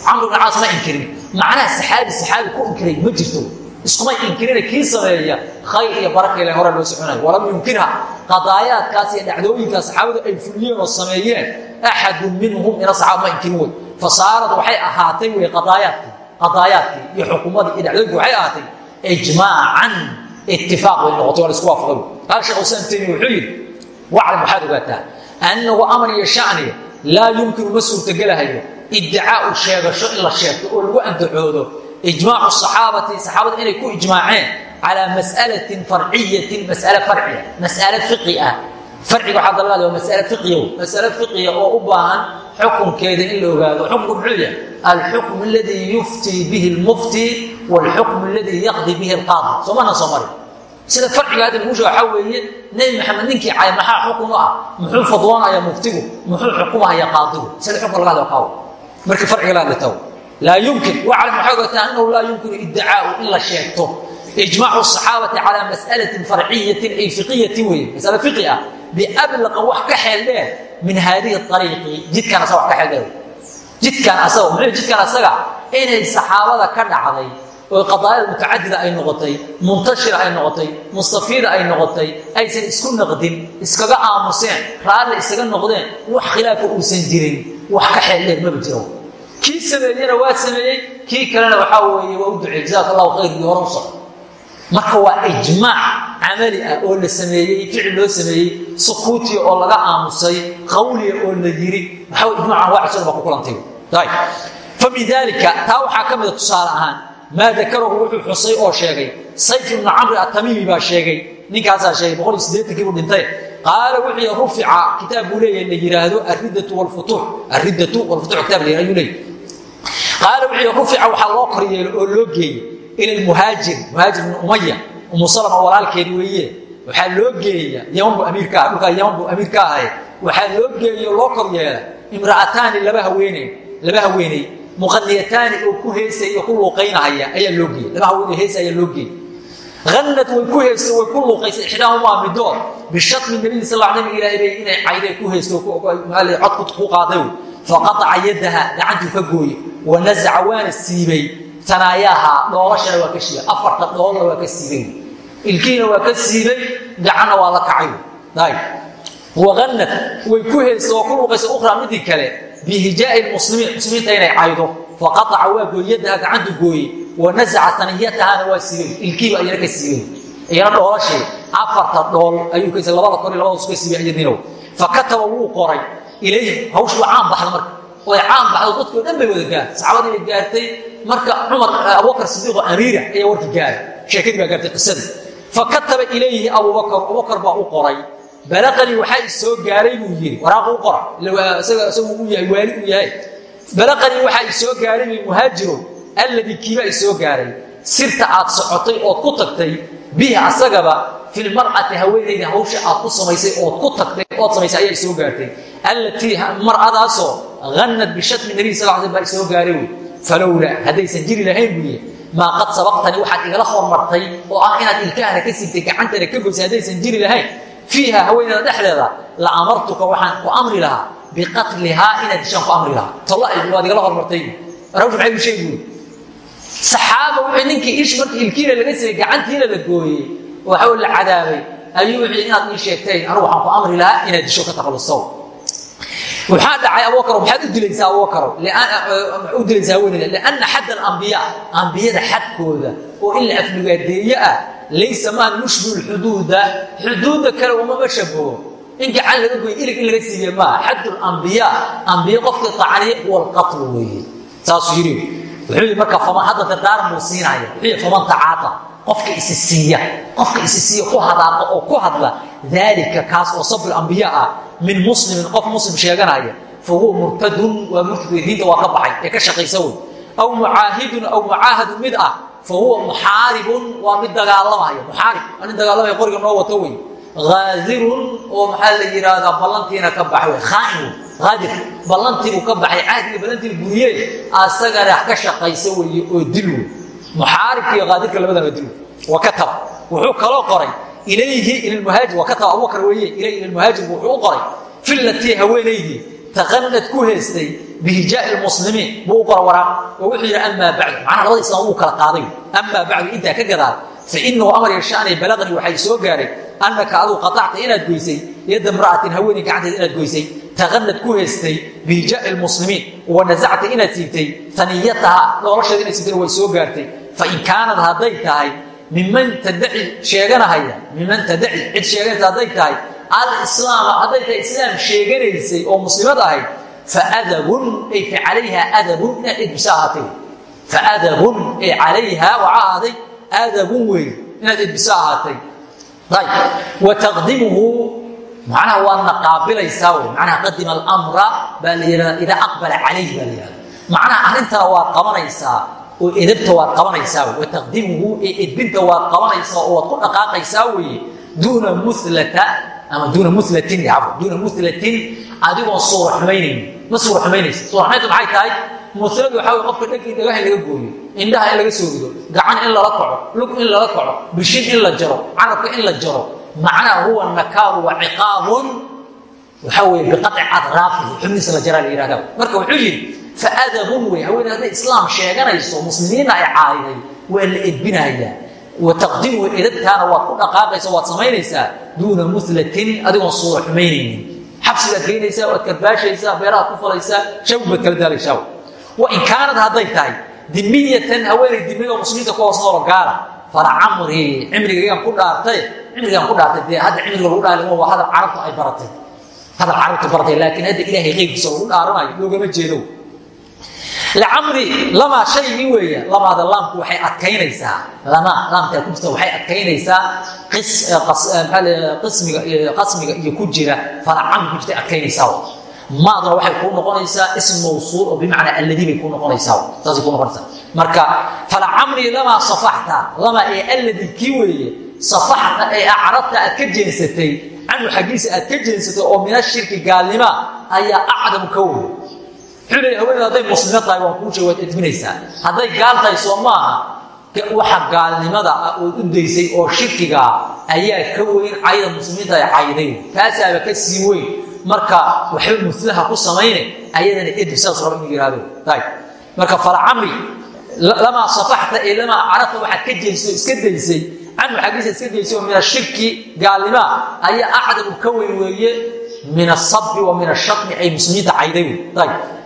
camr bin caas ma inkirin. Macnaha saxaabi saxaabi ku inkiray ma jirto iskumay inkirina kii sameeya khayr iyo baraka ila hore loo soconayo walam yunkirha qadaayaadkaas iyo dhacdooyinkaas saxaabadu ay fuliyeen oo sameeyeen axadun minhum ina saxaaba ma inkirin wey fasaarad waxay ahaatay wey qadaayaadkii. Qadaayaadkii iyo xukuumadii iyo dhacdooyinkii waxay ahaatay ijmaacan itifaaq bay noqotay waa la isku waafaqay. Qaal sheekh usaan taymiya wuxuu yidhi waclam waxaad ogaataa annahu amar iyo shacniga laa yumkinu ma suurtagelahayo iddicaau sheegasho in la sheegto oo lagu andacoodo ijmaacu saxaabati saxaabada inay ku ijmaaceen calaa mas'alatin farciyatin mas'ale farciya mas'ale fiqi ah. Farciga waxaa dalgaada waa mas'ale fiqiya mas'ale fiqiya oo u baahan xukunkeeda in la ogaado. Xukunku muxuu yahay? Alxukm aladii yuftii bihi lmufti waalxukm aladii yaqdi bihi alqaadi. Soo mana soo mari sida farciga hadda lagu sheega waxaa weeye nebi maxamed ninkii cay maxaa xukun u ah. Muxuu fadwoonaya muftigu muxuu xukumahaya qaadigu. Sida xukunka laga hadla kaw markii farciga la hadlataw laa yumkin waclam waxaa ogataa annahu laa yumkinu iddicaau in la sheegto ijmaacu saxaabati calaa mas'alatin farciyatin ay fiqiyatin weeye masale fiqi ah biablaqa wax ka xeel dheer min haadihi ariiqi jidkan asaga wax ka xeel dheer jidkan asaga muxuu jidkan asaga inay saxaabada ka dhacday oo qadaayada mutacadida ay noqotay muntashira ay noqotay mustafiida ay noqotay aysan isku naqdin iskaga aamuseen raalli isaga noqdeen wax khilaafa uusan jirin wax ka xeel dheer maba jiro kii sameeyena waa sameeyey kii kalena waxaa weeye waa u duceey jazaaka allahu khayr iyo hore u soco marka waa ijmaac camali ah oo la sameeyey ficil loo sameeyey sukuutiya oo laga aamusay qawliya oo la yiri waxaa ijmaacan waa cashar baa ku kulantay. Famin dalika taa waxaa ka mida tusaale ahaan maa dakarahu wuxuu xusay oo sheegay. Sayf ibnu camri atamiimi baa sheegay. Ninkaasaa sheegay boqol iyo siddeetankii buu dhintay. Qaala wuxuu rufica kitaab buu leeyahay la yidhaahdo ariddatu walfutuux ariddatu walfutuux kitaab la ayuu leeyahy qaala wuxuu rufica waxaa loo kor yeelo oo loo geeyey ila lmuhaajir muhaajir ibnu umaya walaalkeed weeye. Waxaa loo geeya yaman buu amiir ka ah dhulkaa yaman buu loo geeyo loo kor yeela imra'ataani laba haweeney laba haweeney muqaniyataani oo ku heesaya ku luuqaynahaya ayaa loo geeyey laba haweeney heesa ayaa loo geeyey anad way ku heesto way ku luuqaysa ixdaahumaa midood bishatmi nabiyi sal nab ilaahay inay cayday ku heesto cod ku faqaaca yadaha gacantuu ka gooye. Wanazaca waana siibay. Tanaayaha dhoolashana waa ka shiibay afarta dhoolna waa ka siibay. Ilkiina waa ka siibay gacanna waa la kacay. Waanad way ku heesta oo ku luuqaysa ukhraa midii kale. Bihijaai muslimiin muslimiinta inay caydo. Faqaaca waa gooye yadaha gacantu gooye. Wanazaca taniyatahana waa siibay. Ilkiiba ayana ka siibay. Iyana dhoolashii afarta dhool ayuu kas labada kor labadaas ka siibay iyadiinow fakataba wuu qoray ilayhim hawshu waa caan baxda marka. Way caan baxdo dadkio dhan bay wada gaartay. Saxaabadii bay gaartay. Marka cumar abubakar sidiiqoo amiira ayaa warki gaaray. Sheekadii baa gaartay qisadii. Fakataba ilayhi abubakar abubakar baa u qoray. Balaqanii waxaa isoo gaaray buu yidhi. Waraaqu u qora isagu u yahay waali u yahay. Balaqanii waxaa isoo gaaray bay muhaajiro alladii kiiba isoo gaaray. Sirta aad socotay ood ku tagtay bihi asagaba fi lmar'ati haweenayda hawsha aad ku samaysay ood ku tagtay ood samaysay ayaa isoo gaartay allatii mar'adaasoo hanad bishatmi nabiy sal sl baa isoo gaaray wey falowlaa haddaysan jiri lahayn buuye maa qad sabaqtanii waxaad igala hormartay oo ah inaad ilkahana ka siibtay gacantana ka goysay haddaysan jiri lahayn fiiha haweenada dhexdeeda la amartuka waxaan ku amri lahaa biqatlihaa inaad dishaan ku amri lahaa tolla waad igala hormartay hawsha maxay u sheegi saxaaba wuxuu ninkii ish markii ilkiina laga siibay gacantiina la gooyey waxaw la cadaabay ayuu wixii inaad ii sheegtayn anugu waxaan ku amri lahaa inaad disho ka takhallusow waxaa dhacay abubakar? Maxaad u dilaysaa abubakar? U dilaysaa haweeneyda? Lianna xadd alambiyaa ambiyada xadkooda oo in la aflugaadeeye ah laysa maan yushbihu lxuduuda. Xuduudda kale umama shabaho in gacan laga goyo ilig in laga siibiye maaha xadd lambiyaa ambiye qofkii tacaniye huwa alqatlu weeye. Saasuu wuxuu marka faman hadda dardaaran buu siinaya wuxuu yidhi qofka isi qofka isi ku hadaaqa oo ku hadla daalika kaas oo sabul ambiya ah min muslimin qof muslim sheeganaya fa huwa murtadun waa murtad wey diinta waa ka baxay ee ka shaqaysa wey aw mucaahidun aw mucaahadun mid ah fa huwa muxaaribun waa mid dagaalamaya muxaarib waa nin dagaalamaya qoriga noo wato wey haadirun oo maxaa la yidhaahdaa ballantiina ka baxay wey khaain wey haadir ballantiibuu ka baxay caadiga ballantiibu buriyee asagana ka shaqaysa weeye oo dil wey muxaaribka iyo haadirka labadaba dil wa kataba wuxuu kaloo qoray ilayhi ilmuhaajir waa kataba abubakar weeye ilayhi ilmuhaajirku wuxuu u qoray fillatii haweenaydii taqanad ku heestay bihijaai lmuslimiin buu u qora waraaq oo wuxuu yidhi amaa bacdu macnaha labada islaam wuu kala qaaday amaa bacdu intaa ka gadaal fa inahu amar yashaanay balaqni waxay soo gaaray annaka aduu qaطacta inaad goysay yadda mra'atin haweeney gacanteeda inaad goysay taqanad ku heestay bihijaai lmuslimiin wanasacta inaad siibtay taniyataha nolosheeda inaad siibtay way soo gaartay fain kaanad hadday tahay miman tadaci sheeganahaya miman tadaci cid sheeganaysa hadday tahay alislaama hadday tahay islaam sheeganaysay oo muslimad ahayd faadabun ay fa calayha adabun inaad edbiso ahaatay. Faadabun ay calayha waxaa ahaaday adabun wey inaad edbiso ahaatay. Wa taqdimuhu macnaha waadna qaabilaysaa wey macnaha qadima alamra baa la yihahda idaa aqbala calayh baa la yihahda macnaha oo edabta waad qabanaysaa wey wataqdimuhu ee edbinta waad qabanaysaa oo waad ku dhaqaaqaysaa weeye duuna mulata ama duuna mulatin afwan duuna mulatin adigoon suura xumaynayn ma suura xumaynaysa suura xumaynta maxay tahay? Muladu waxaa wey qofka dhankii dhagaha laga gooyo indhaha in laga soo rido gacan in lala kaco lug in lala kaco bishin in la jaro carabka in la jaro macnaha huwa nakaaru wa ciqaabun waxaa weye biqaci adraafihi xubniisa la jaraa la yihahda marka wuxuu yidhi faadabun wey haweeney hadday islaam sheeganayso muslimiinna ay caadiday waa la edbinayaa wa taqdimuhu edabtaana waad ku dhaqaaqaysa waad samaynaysaa duuna mulatin adigoon suura xumaynaynin xabsi baad geynaysaa waad karbaashaysaa beerahaad ku falaysaa shawg baad kala daalaysaa wain kaanad hadday tahay dimiyatan haweeney dimiyadoo muslimiinta ku hoos noolo gaala fala camrii cimrigaygaan ku dhaartay cimrigaan ku dhaartay dee hadda cimriga lagu dhaali waa hadal carabta ay baratay hadal carabta baratay laakiin hadda ilaahay qeybkiisa lagu dhaaranayo loogama jeedo lacamri lamaa shaygii weeya lamaada laamku waxay adkaynaysaa lamaa laamtaa ku jirta waxay adkaynaysaa qismiga qasmiga iyo ku jira falacamri ku jirtay adkaynaysaa maadna waxay kuu noqonaysaa ism mawsuul oo bimacnaa alladii bay kuu noqonaysaa saasay kuu noqonaysaa marka falacamri lamaa safaxta lamaa ee alladii kii weeye safaxta ee acradta aad ka jeensatay canhu xaggiisa aad ka jeensatay oo min ashirki gaalnima ayaa acdamu ka wey wuxuu leeya haweeneed hadday muslimo tahay waan kuu sheeg waad edminaysaa hadday gaal tahay soo maaha. Waxa gaalnimada ah ood u daysay oo shirkigaa ayaa ka weyn cayda muslimiinta ay cayday kaasaaba ka sii weyn. Marka waxba mulaha ku samayne ayadana edib saas raba inuu yihahdo marka farcamri lamaa safaxta ee lamaa carabta waxaad ka jeysay iska daysay canhu xaggiisa iska daysay oo min ashirki gaalnimaa ayaa acdamu ka weyn weeye min asabi wa min ashatmi ay muslimiinta cayday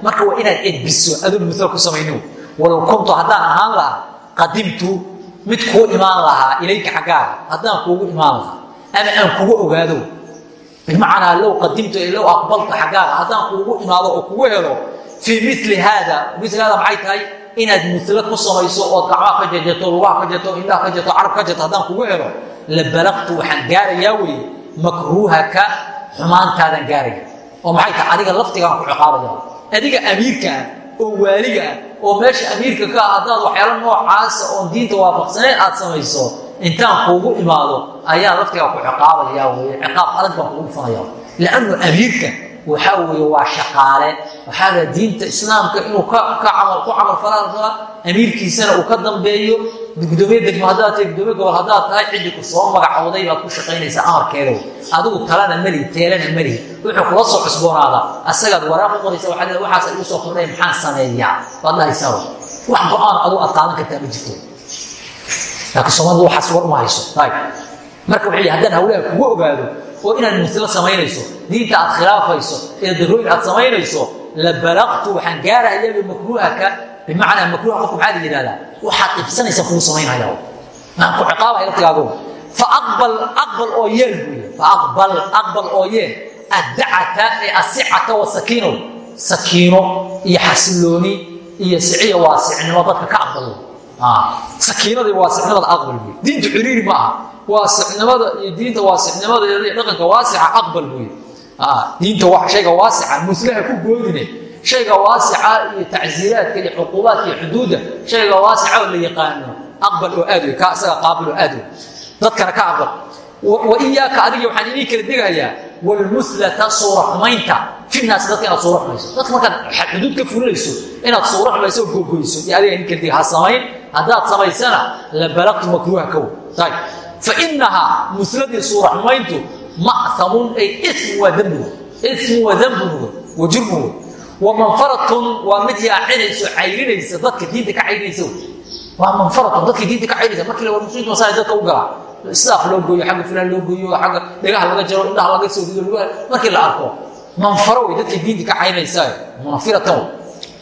marka waa inaad edbiso adoon mula ku samaynin walow kuntu haddaan ahaan lahaa qadimtu mid kuu imaan lahaa ilayka xaggaaga haddaan kuugu imaan lahaa ama aan kugu ogaado. Bimacnaa low qadimtu low aqbaltu xaggaaga haddaan kuugu imaado oo kugu helo fii mili haada mil haada maxay tahay? Inaad mula ku samayso ood gacmaha ka jejeto lugaha ka jeto indhaha ka jeto carab ka jeto haddaan kugu helo la balaqtu waxaan gaarayaa weye makruuhaka xumaantaadan gaaraya. oo maxay tahay adiga laftigaan ku ciqaabaya adiga amiirka ah oo waaliga ah oo meesha amiirka ka ah haddaad waxyaalo noocaasa oon diinta waafaqsaneyn aad samayso intaan kuugu imaado ayaa laftigaa ku ciqaabaya weye ciqaab adag baan kugu dhufanaya lannu amiirka waxaa weeye waa shaqaale. Waxaa la diinta islaamka inuu ku camal falaa amiirkiisana uu ka dambeeyo gudoomiye degmo haddaad tahay gudoomiye gobol haddaad tahay ciddii ku soo magacowday baad ku shaqaynaysaa amarkeeda adigu talana melihi teelana melihi wuxuu kula soo cusboonaadaa asagaad waraaq u qoraysa leedahay waxaas igu soo kordhay maxaan sameeyaa? Baad dhahaysaa wax go'aan adigu aad qaadan kartaa ma jirto. Laakiin soomaalida waxaas war uma hayso. Marka wuxuu haddaan hawlaha kugu ogaado oo inaad mutilo samaynayso diinta aad khilaafayso ee darooyin aad samaynayso la balaqtu waxaan gaarahaya bimakruuhaka bimacnaa makruuha qofka maxaa la yidhahdaa waxaad ibsanaysa kugu samaynaya aan ku ciqaabaya laftigaago faaqbal aqbal oo yeel buuya faaqbal aqbal oo yeel. Addacata ee asicata wasakiino sakiino iyo xasilooni iyo siciya waasicnimo dadka ka aqbal sakiinada iyo waasicnimada aqbal buuy diintu xiriiri ma aha. Waasicnimada iyo diinta waasicnimadeeda iyo dhaqanka waasica aqbal buuy diinta shayga waasica muslaha ku goodine shayga waasica iyo tacsiiraadka iyo cuquubaadka iyo xuduudda shayga waasica oo la yaqaano aqbal oo aad wey ka isaga qaabil oo aad wey dadkana ka aqbal. Wa iyaaka adiga waxaan idin kala degayaa walmuslata suura xumaynta finaas dadka inaad suura xumayso dadka markaad xuduud ka fulinayso inaad suura xumayso oo gogoyso iyo adiga idin kala dega ha samayn haddaad samaysana la balaqtu makruuha wey ayb fainahaa musladii suura xumayntu ma'hamun ay ismu waa dembigu ismu waa dembiguga wa jurmuga wa manfaratun waa mid yaacinayso cayrinaysa dadka diinta ka cayrinaysa waa manfaratun dadka diinta ka cayrinaysa markii la war muslimiinta masaajid dadka u galaa islaaf loo gooyo xagga filaan loo gooyo xagga dhagaha laga jaro indhaha laga soo diyo markii la arko manfaro way dadkii diinta ka cayrinaysaa munafiratan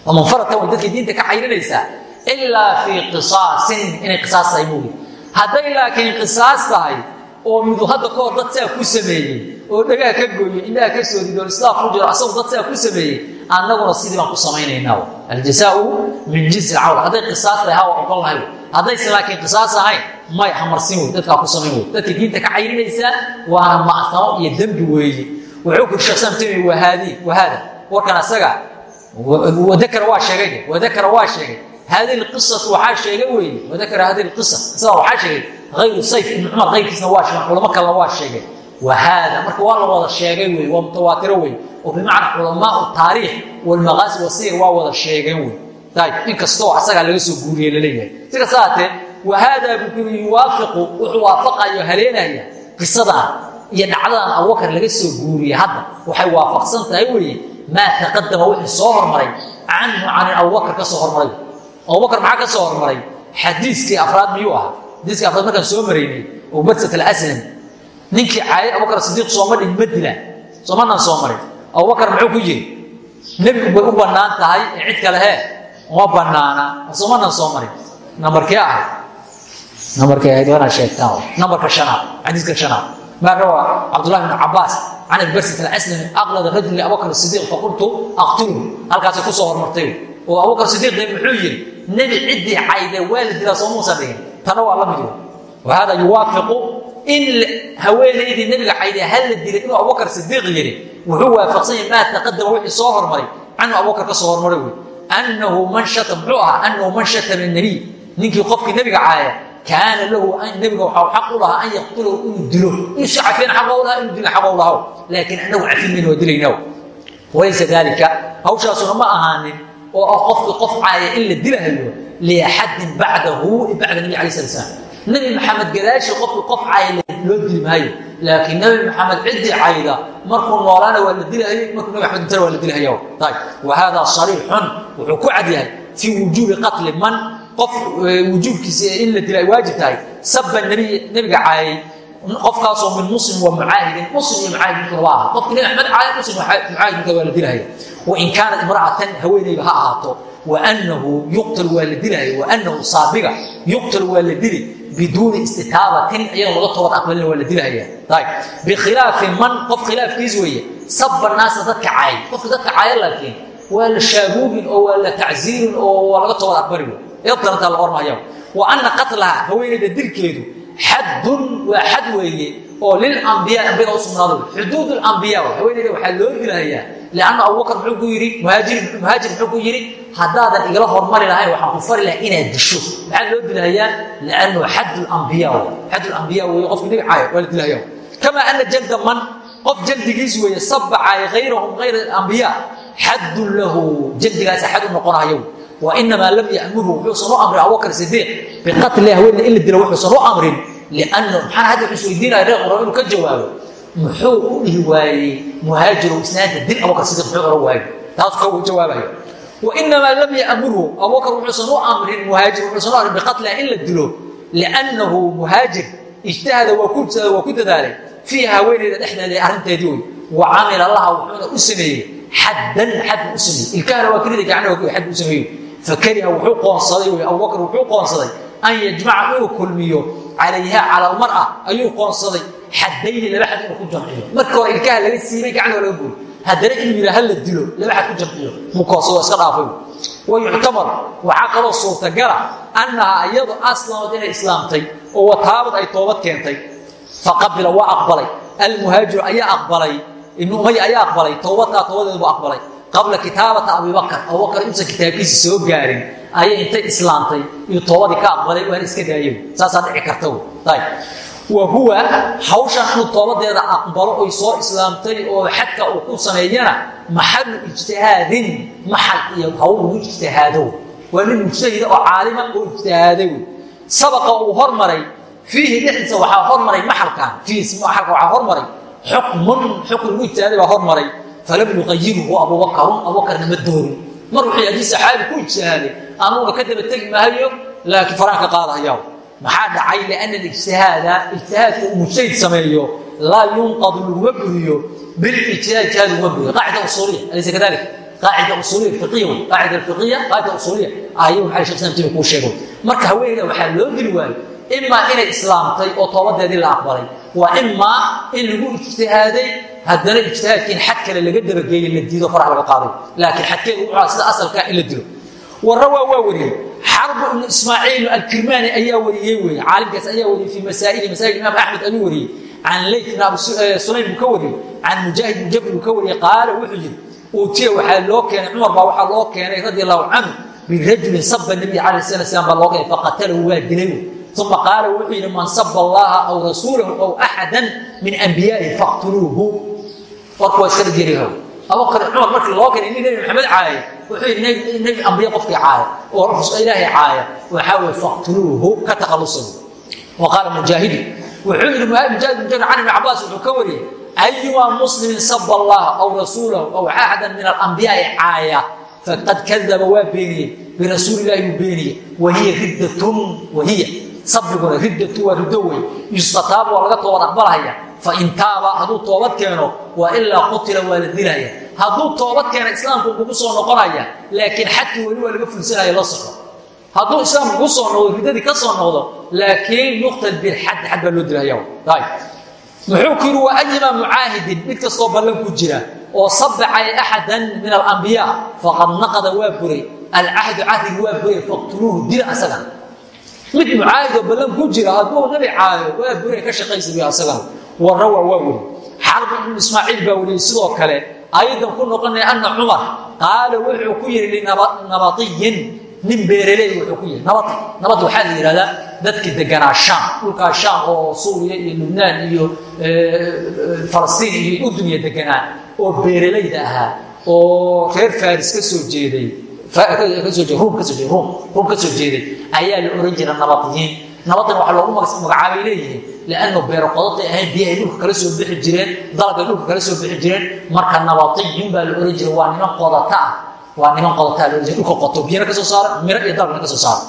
waa manfaratan way dadkii diinta ka cayrinaysaa ilaa fii qisaasin inay qisaas tahay moogi hadday laakiin qisaas tahay oo midu hadda kahor dad saa ku sameeyey oo dhagaha ka gooye indhaha ka soo dido islaaf ku jiro asagu dad saa ku sameeyey annaguna sidii baan ku samaynaynaa. Aljasaau min jinsi alcawl hadday qisaas tahay hawa ogon lahay haddayse laakiin qisaas ahayn may hamarsin wey dadkaa ku samayn wey dadka diinta ka cayrinaysaa waana ma'tamo iyo dembi weeye wuxuu ku sheeksan timi wahaadi wahaada. Warkan asaga wadakara waa sheegay wadakara waa sheegay. Hadi lqisatu waxaa sheegay weeye wadakara hadi lqisa qisada waxaa sheegay ayru sayf ibn cumar kayrkiisna waa sheegay culamo kalena waa sheegay wa haada marka waa la wada sheegay wey waa mutawaatiro wey oo bimacnaa culamaau taariikh walmaqaasi wasiyar waa wada sheegeen wey ayb inkastoo asagaa laga soo guuriye la leeyahay si kasta haatee wa haada bukuru yuwaafiqu wuxuu waafaqayo haleelaya qisadan iyo dhacdadan abubakar laga soo guuriye hadda waxay waafaqsan tahay weye maa taqadama wixii soo hormaray canhu can abubakar ka soo hormaray abubakar maxaa ka soo hormaray xadiiskii afraad miyuu ahaa xadiiskii afraad markaan soo maraynay oo badsat alaslam ninkii caayay abubakar sidiiq sooma dhin ma dila. Soomanaan soo marin abubakar muxuu ku yiri nebigu bay u bannaan tahay ee cid kale hee uma bannaana. Soomanaan soo marin nambarkee ahayd nambarkee ahayd waanaa sheegtaan nambarka shanaad xadiiska shanaad. Maa rawaa cabdullahi bn cabaas can albarsat alaslami aqlada rajul liabubakar sidiiq faqultu aqtuluhu. Halkaasay ku soo hormartay. Oo abubakar sidiiq muxuu yiri nebi ciddii cayde waa la dilaa soo muusan dhigin tana waa la mid wa hada yuwaafiqu in haweenaydii nebiga cayde hal la dilay inuu abubakar sidiiq yiri wuxuu waafaqsan yahay maa taqadama wixii soo hormaray canhu abubakar ka soo hormaray wey annahu man shata muxuu ahaa annahu man shatama nabiy. Ninkii qofkii nebiga caaya kaana lahu nebiga waxaa xaq u lahaa an yaqtulahu inuu dilo. Insu cafiyana xaqa u lahaa inuu dilo xaqa u lahaw laakiin annagu cafimayna waa dilaynaa walaysa daalika hawshaasuna ma ahaanin oo ah qofkii qof caaya in la dilahayo liaxadin bacdahu bacda nabi alai sala slam nebi maxamed gadaashii qofku qof caya loo dili maayo laakiin nebi maxamed ciddii cayda markuu noolaana waa la dilahayay markuu nabi maxamed intana waa la dilahaya wa haadaa sariixun wuxuu ku cad yahay fii wujuubi qatli man qof wujuubkiisa in la dila ay waajib tahay saba nebiga caayay qofkaasoo min muslim wa mucaahidin muslim iyo mucaahid midkuna waa aha qofkii nabi axmed caaya muslim mucaahid midka waa la dilahaya wain kaanat imra'atan haweenayba ha ahaato. Waanahu yuqtal waa la dilahaya waanahu saabiga yuqtal waa la dili biduuni istitaabatin iyadoo laga toobad aqbalina waa la dilahaya ayb bikhilaafi man qof khilaafkiis weeye saba naasa dadka caay. Qofka dadka caaya laakiin waa la shaabuugin oo waa la tacziirin oo waa laga toobad aqbali dantaa la ormaya wa ana qatlaha haweenayda dilkeedu xadun waa xad weeye oo lilambiya ambiyada u sugnaado xuduud lambiya haweenayda waxaa loo dilahayaa lanna abubakar muxuu ku yidhi muhaajir muxuu ku yidhi haddaadan igala hormari lahayn waxaan ku fari lahay inaad disho maxaa loo dilahayaa liannu xad lambiya xad lambiya wey qofki caaya waa la dilahaya kamaa ana jalda man qof jaldigiis weeye sabacaay hayrahum hayr ambiya xadun lahu jaldigaasa xad u noqonahayo wainamaa lam yamurhu wuxuusan u amrin abubakar sidiiq biqatliha haweenayda in la dilo wuxuusan u amrin liannu maxaan hadda wuxuu isweydiinaya reer qoro inuu ka jawaabo muxuu u dhihi waayey muhaajiru isnaanta dil abubakar sidiiq muxuu oran waayo taas ka jawaabayo wainamaa lam yamurhu abubakar wuxuusan u amrin muhaajir wuxuusan u amrin biqatliha in la dilo liannahu muhaajir ijtahada waa ku waa ku dadaalay fiiha haweenayda dhexdeeda arrinteedii wey wa camila laha wuxuuna u sameeyey xaddan xad u sameeyey ilkahana waa kelida gacnaha xad u sameeyey fakariha wuxuu qoonsaday wy abubakar wuxuu qoonsaday an yajmaca inuu kulmiyo calayha cala almar'a ayuu qoonsaday. Xaddayni laba xad inuu ku jamciyo marka hore ilkaha laga siibay gacnaha laga guuy haddana inuu yidha hala dilo laba xad ku jamciyo muu qoonsado iska dhaafay. Wa yuctamar waxaa kaloo suurtagala annahaa iyadu aslamad inay islaamtay oo wataabad ay toobad keentay. Faqabila waa aqbalay. Almuhaajiru ayaa aqbalay. Ibnu umaya ayaa aqbalay. Towbadkaa toobadeedu aqbalay qabla kitaabata abibakr abubakar intuusan kitaabkiisa soo gaarin ayay intay islaamtay iyo toobadii ka aqbalay waana iska daayay. Saasaa dhici karta wa huwa hawshan inuu toobadeeda aqbalo oy soo islaamtay oo xadka uu ku sameeyana maxalu ijtihaadin maxal iyo hawl lagu ijtihaado. Waa nin mujtahida oo caalima oo ijtihaaday wey sabaqa uu hormaray fiihi dhexdiisa waxaa hormaray maxalkan fiihi maxalka waxaa hormaray xukmun xukm lagu ijtihaaday baa hormaray falam yuqayirhu abubakarun abubakarna ma doorin mar wuxuu haddii saxaabi ku ijtihaaday anuuna ka daba tegi maayo laakiin faraanka qaadahaya maxaa dhacay? Liana alijtihaada ijtihaadka uu mujtahid sameeyo laa yunqadu laguma buriyo bilijtihaad ijtihaad laguma buriyo. Qaacida usuuliya alaysa kadalik? Qaacida usuuliya fiqiya wey qaacida fiqiya qaacida usuuliya ayo maxay sheekh islam timi kuu sheego marka haweeneyda waxaa loo dili waayo imaa inay islaamtay oo toobadeedii la aqbalay waa imaa in lagu ijtihaaday haddana ijtihaadkiin xad kale laga dabageeye la diido farax laga qaaday. Laakiin xadkeedu wuxuu sida asalkaa in la dilo. Warawaa waa wariyey xarbu ibnu ismaaciil alkirmaani ayaa wariyey wey caalimkaas ayaa wariyey fii masaa'ili masaa'il imaam axmed ayuu wariyey. Can leyt ibn abi sulaym buu ka wariyey can mujaahid ibn jabr buu ka wariyey qaala wuxuu yidhi uutiya waxaa loo keenay cumar baa waxaa loo keenay radi allahu canhu birajulin saba nabiy calayh sala slam baa loo keenay faqatalahu waa dilay uma qaala wuxuu yidhi man saba allaha aw rasuulahu aw axadan min ambiyaa'ihi faqtuluuhu warku waa iska dhigeriho abubakar cumar markii loo keenay nin nebi maxamed caaya wuxuu yidhi nebi ambiye qofkii caaya oo ilaahay caaya waxaa weye faqtuluuhu ka takhallusahu wa qaala mujaahidu wuxuu yidhi mujaahid mujaahid can ibni cabaas wuxuu ka wariyey ayumaa muslimin saba allaha aw rasuulahu aw axadan min alambiyaai caaya faqad kadaba waa beeniyey birasuuli illahi buu beeniyey wahiya riddatun wahiya sabiguna riddatu waa riddo wey yustataab waa laga toobad aqbalahaya fain taaba hadduu toobad keeno waa ilaa qutila waa la dilaya. Toobad keena islaamku kugu soo noqonaya. Laakiin xadkii weli waa laga fulsanaya la soco hadduu islaamku kugu soo noqdo riddadii ka soo noqdo laakiin yuqtal bilxad xad baa loo dilaya. Muxuu ku wa ayima mucaahidin? Mid kastoo ku jira oo sabacay axadan min alambiyaa faqad naqada waa buray. Alcahdu cahdigi waa buray faqtuluuhu dila asaga mid mucaahidoo ballan ku jira hadduu nabi caayo waa buray ka shaqaysa bi asagana warawa waa weri xarbu ibnu ismaaciil baa weriyey sidoo kale ayadan ku noqonaya ana cumar. Qaala wuxuu ku yidhi linabatiyin nin beeraley wuxuu ku yidhi nabati nabad waxaa la yidhahdaa dadkii deganaa shaam. Shaam oo suuriya iyo lubnaan iyo falastiin iyo urdunya deganaa oo beeralayda ahaa oo reer faris ka soo jeeday rum ka soo jeeday ayaa la oran jira nabadiyiin nabadan waxaa loogu magacaabay leeyihiin liannu beero qodaday ahayn biyahay dhulka kala soo bixi jireen dalabay dhulka kala soo bixi jireen. Marka nabadiyiin baa la oran jiray waa niman qodata ah waa niman qodataa la oran jira dhulka qoto biyana ka soo saara miro iyo dalabna ka soo saara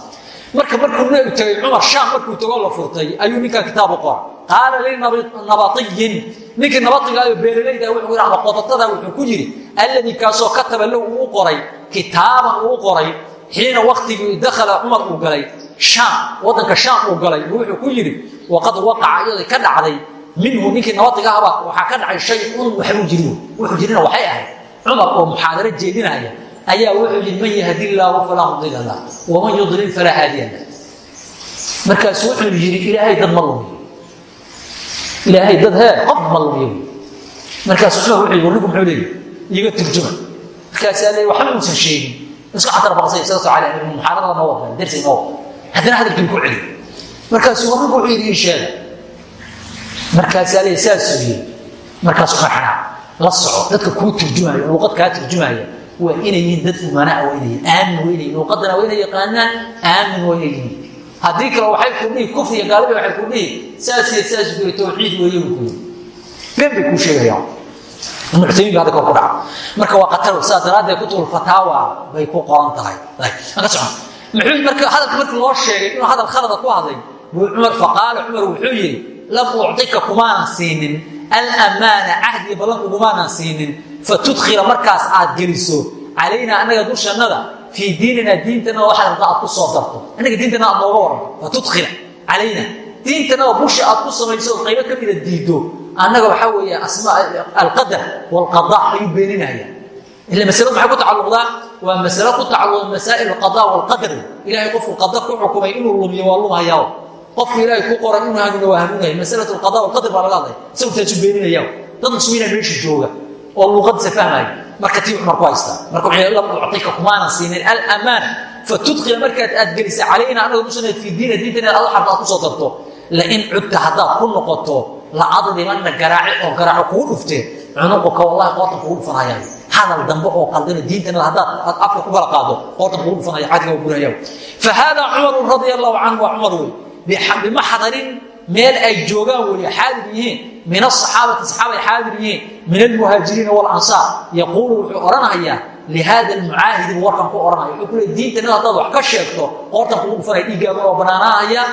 marka markuu nebigu tagay cumar shaam markuu tagoo la furtay ayuu ninkaa kitaabu qora qaala linabatiyin ninkii nabatigaayoo beeralayda wuxuu ama qodatada wuxuu ku yidhi alladii kaasoo kataba lahu uu qoray kitaaban uu qoray xiina waktigii dakhala cumar uu galay shaam waddanka shaam uu galay wuxuu ku yidhi waqad waqaca iyadoo ka dhacday minhu ninkii nabatiga ahba waxaa ka dhacay shay un waxbuu jiri wuxuu jirina waxay ahayd. Cumar oo muxaadaro jeedinaya ayaa wuxuu yidhi man yahdi illaahu falaa mudila lah waman yudlil falaa haadiya lah markaasu wuxuu yidhi ilaahay dad ma lumiyo ilaahay dad hee qof ma lumiyo. Markaasu cumar wuxuu yidhi warnigu muxuu leeyahy iiga turjuma. Markaasaa leey waxba uusan sheegin isku catar baqsay isaga soo cali muxaadarada noo wadan dersi noo wadan haddana hadalkii ku celi markaasuu warnigu wuxuu yidhi ii sheega markaasaa saasuu yidhi markaasu cumar la soco dadka kuu turjumaayo luuqad kaa turjumaya waa inay yihiin dad umanaa waa inay aamin waa inay luuqadana waa inay yaqaanaan aamin waa inay yihiin haddii kale waxay ku dhihi kufri iyo gaalibay waxay ku dhihi saas iyo saas ku tawxiid weeye ku been bay kuu sheegayaan ibnu cuthaymiin ba hadda kor ku dhaca. Marka waa qatar sidaa daraaddeed kutubul fataawa bay ku qoran tahay. Ka socon. Muxuu marka hadalka markii loo sheegay inuu hadal khalada ku hadlay buu cumar faqaala cumar wuxuu yidhi lam uctika kumaanan siinin alamaana cahdiga ballan kugumaanan siinin. Fatudkhila markaas aad geliso. Calaynaa annaga dushannada. Fii diinina diintanada waxaad rabta aad ku soo darto. Annaga diintana aad nooga waranto fatudkhila calayna diintanada busha aad ku samayso oo qaybo ka mida diiddo. Annaga waxaa weeye asmaa alqadar waalqada ayuu beeninaya ila masaladu maxay ku tacalluqdaa waa masalo ku tacalluqda masaa'il alqada waalqadar ilaahay qofku qada ku xukumay inuu lumiyo waa lumhayaa qofku ilaahay ku qoray inuu hanuuna waa hanuunaya masalatu alqada waalqadar baa laga hadlaya isagu taasu beeninaya dad muslimiina meesha jooga oo luuqadiisa fahmaya marka tii cumar ku haystaa. Marka wuxuu lam uctika kumaanan siinin alamaana fatudkhila markaad aad gelisa calayna anaga dushana fii diina diintana alla xarta aad ku soo darto. Lain cudta haddaad ku noqoto la adlimanna garaaci oo garaaco kugu dhuftee cunuquka wallahi qoortan kugu dhufanaya hadal dambe oo qaldana diintana haddaad aad afka ku kala qaado qoortan kugu dhufanaya xadiga waa guraya fa haadaa cumarun radia allahu canhu waa cumar wey bimaxdarin meel ay joogaan weye xaadir yihiin min asaxaabati saxaabay xaadir yihiin min almuhaajiriina walansaar yaquulu wuxuu odhanayaa lihada almucaahidi buu warkan ku odhanaya wuxuu ku leey diintanada haddaad wax ka sheegto qoortan kugu dhufanaya dhiiggaaga oo banaanaahaya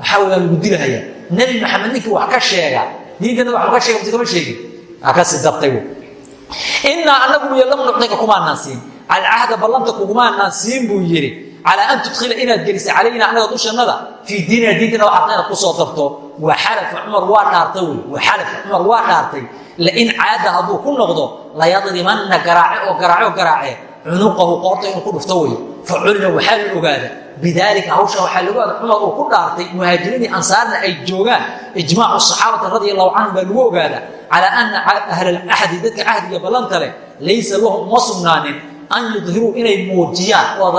waxaa weyaa lagu dilahaya nebi maxamed ninkii wax ka sheega diintanada wax ka sheega mse kama sheegin aa kasi dartay innaa anagu iyo lam nuctika kumaanaan siin alcahda ballanta kugumaanaan siin buu yidhi calaa an tudkhila inaad gelisa calayna anaga dushannada fii diinina diintana waxaad inaad ku soo darto waxalafa cumar waa dhaartay wey waxalafa cumar waa dhaartay lain caada hadduu ku noqdo layadrimanna garaace oo garaace oo garaace cunuqahu qoorta inuu ku dhufto wey fa culima waxaa la ogaada bidaalika hawsha waxaa lagu ogaada cumar uu ku dhaartay muhaajiriinii ansaarna ay joogaan ijmaacu saxaabati radia allahu canhum baa lagu ogaada calaa ana ahla alcahdi dadka cahdiga ballanta leh laysa lahum uma sugnaanin an yudhiruu inay muujiyaan oo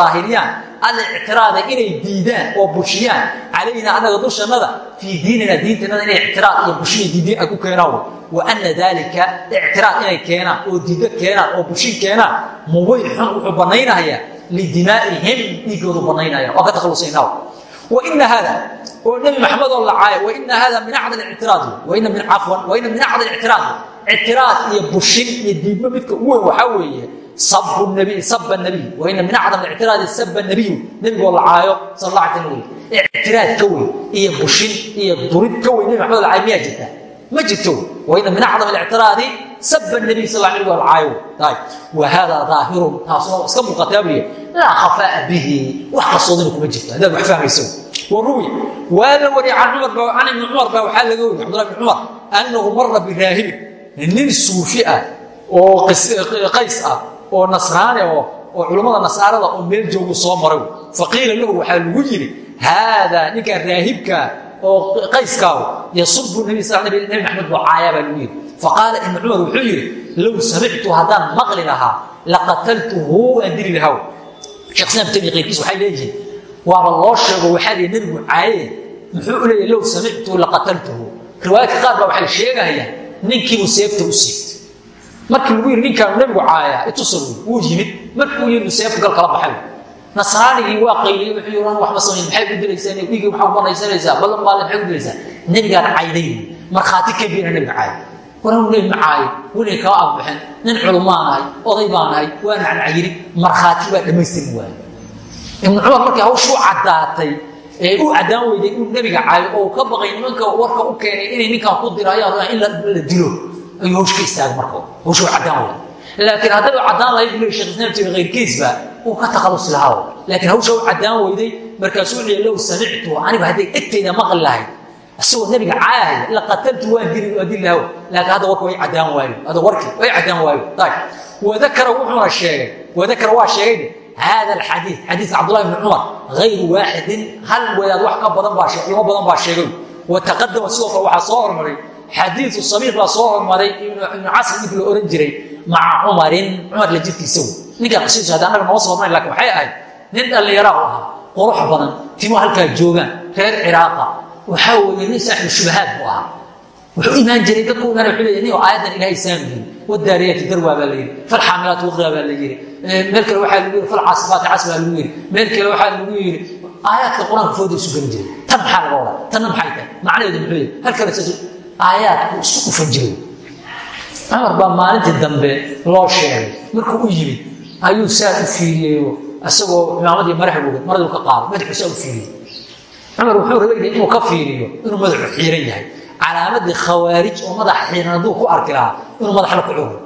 alictiraada inay diidaan oo bushiyaan. Calayna anaga dushannada fii diinina diintanada inay ictiraad iyo bushiya diidin ay ku keenaan. Wa ana daalika ictiraad inay keenaan oo diiddo keenaan oo bushin keenaan. Mubayxun wuxuu bannaynayaa lidimaa'ihim dhiiggoodu bannaynaya. Waa ka takhalusaynaa. Waina hada oo nebi maxamed oo la caayo waina hada min acdal ictiraad waina min cafwan waina min acdal ictiraad ictiraad iyo bushin iyo midka ugu weyn waxaa sab nabiy waina min acdam ictiraadi sab nabiyu nebigoo la caayo sal alla alay slam wey ictiraad ka weyn iyo bushin iyo durid ka weyn. Nebi maxamed la caayo miyaa jirta? Ma jirto. Waina min acdam ictiraadi sab nabiy sal la nabig la caayo. Wa hada daahirun taasuna iska muuqataa buya laa khafaa'a bihi. Wax qasoodina kuma jirto haddaad wax fahmayso. Waruwi waa la wariya can cumar can ibni cumar baa waxaa laga wariya cabdullah ibni cumar annahu mara biraahibin nin suufi ah oo qays ah oo nasraani oo oo culammada nasaarada oo meel joogu soo maray. Faqiila lahu waxaa lagu yidhi haadaa ninkaa raahibkaa oo qayskaagu yasubu nabi nabi maxamed buu caayaa baa lagu yidhi. Faqaala ibnu cumar wuxuu yidhi low samictu haddaan maqli lahaa laqataltuhu waan dili lahaa. Sheekh islam tami qayrkiis waxay leeyihiin waaba loo sheego waxaa lihi nebigu caaye muxuu u leeyahy low samictu laqataltuhu. Riwaayadka qaar baa waxay sheegayaan ninkiibuu seefta u siibtay markii lagu yidhi ninkaanu nebigu caaya itusal wuu yimid. Markuu yidhi seefu gal kala baxay. Nasraanigii waa qayliyey wuxuu yidhi waxba samayn maxay u dilaysaan dhiigii maxaa banaysanaysaa ballan baale maxay u dilaysaa? Nebigaan cayday markhaati ka biina nebiga caaya waranu nebi ma caayo weliga kama afbaxin nin culummaanahay oday baanahay waa nacnacayiri. Markhaati baa dhammaystiri waaye ibnu cumar markii hawshuu caddaatay ee u caddaan weyday inuu nebiga caayo oo ka baqay nimanka warka u keenay inay ninkan ku dirayaan in la dilo ayuu hawsh ka istaagay marka hawshuu caddaan weyday laakiin hadday u caddaan lahayd buu shekh islam tiri kayrkiisba uu ka takhalusi lahaa laakiin hawsha u caddaan weyday markaasuu leeya low samictu anigu hadday egtayda maqli lahayd isagoo nabiga caayaya la qataltu waan dili waa dili lahaa laakiin hadda warka way caddaan waayo. Hadda warkii way caddaan waayo. Ayib wadakara wuxuuna sheegay. Wadakara waa sheegay hada alxadiid xadiidka cabdullahi bni cumar hayru waaxidin hal wadaad wax ka badan baa culimo badan baa sheegay. Wataqadama sidoo kale waxaa soo hormaray xadiidu sabiiq baa soo hormaray ibnu casr ninki la ohan jiray maca cumarin cumar la jirkiisa wey. Ninkaa qisiisu hadda annaga noo soo hormaray laakiin waxay ahayd nin dhallinyaraa u ahaa qurux badan timo halkaa joogaan reer ciraaqa waxaa weeye nin saaxibu shubahaad buu ahaa. Wuxuu imaan jiray dadku imaan wuxuu leeyahay nin oo aayaddan ilahay saami yiri wadaariyaati darwaa baa la yidhi falxaamilaati waqraa baa la yidhi meel kale waxaa lagu yidhi falcaasifaati cas baa lagu yidhi meel kale waxaa lagu yidhi. Aayaadka qur'aanka fooda isu gelin jiray tan maxaa laga wadaa tanna maxay tahay? Macnaheedu muxuu yahay hal kale saas aayaadku isku ufan jiray. Cumar baa maalintii dambe loo sheegay. Markuu u yimid ayuu saa u fiiriyeyo isagoo imaamadii maraxbooga maradu ka qaado madaxuu saa u fiiriyey. Cumar wuxuu rabay inuu ka fiiriyo inuu madaxu xiiran yahay. Calaamadii khawaarij oo madaxa xiiran hadduu ku arki lahaa inuu madaxla ku cugo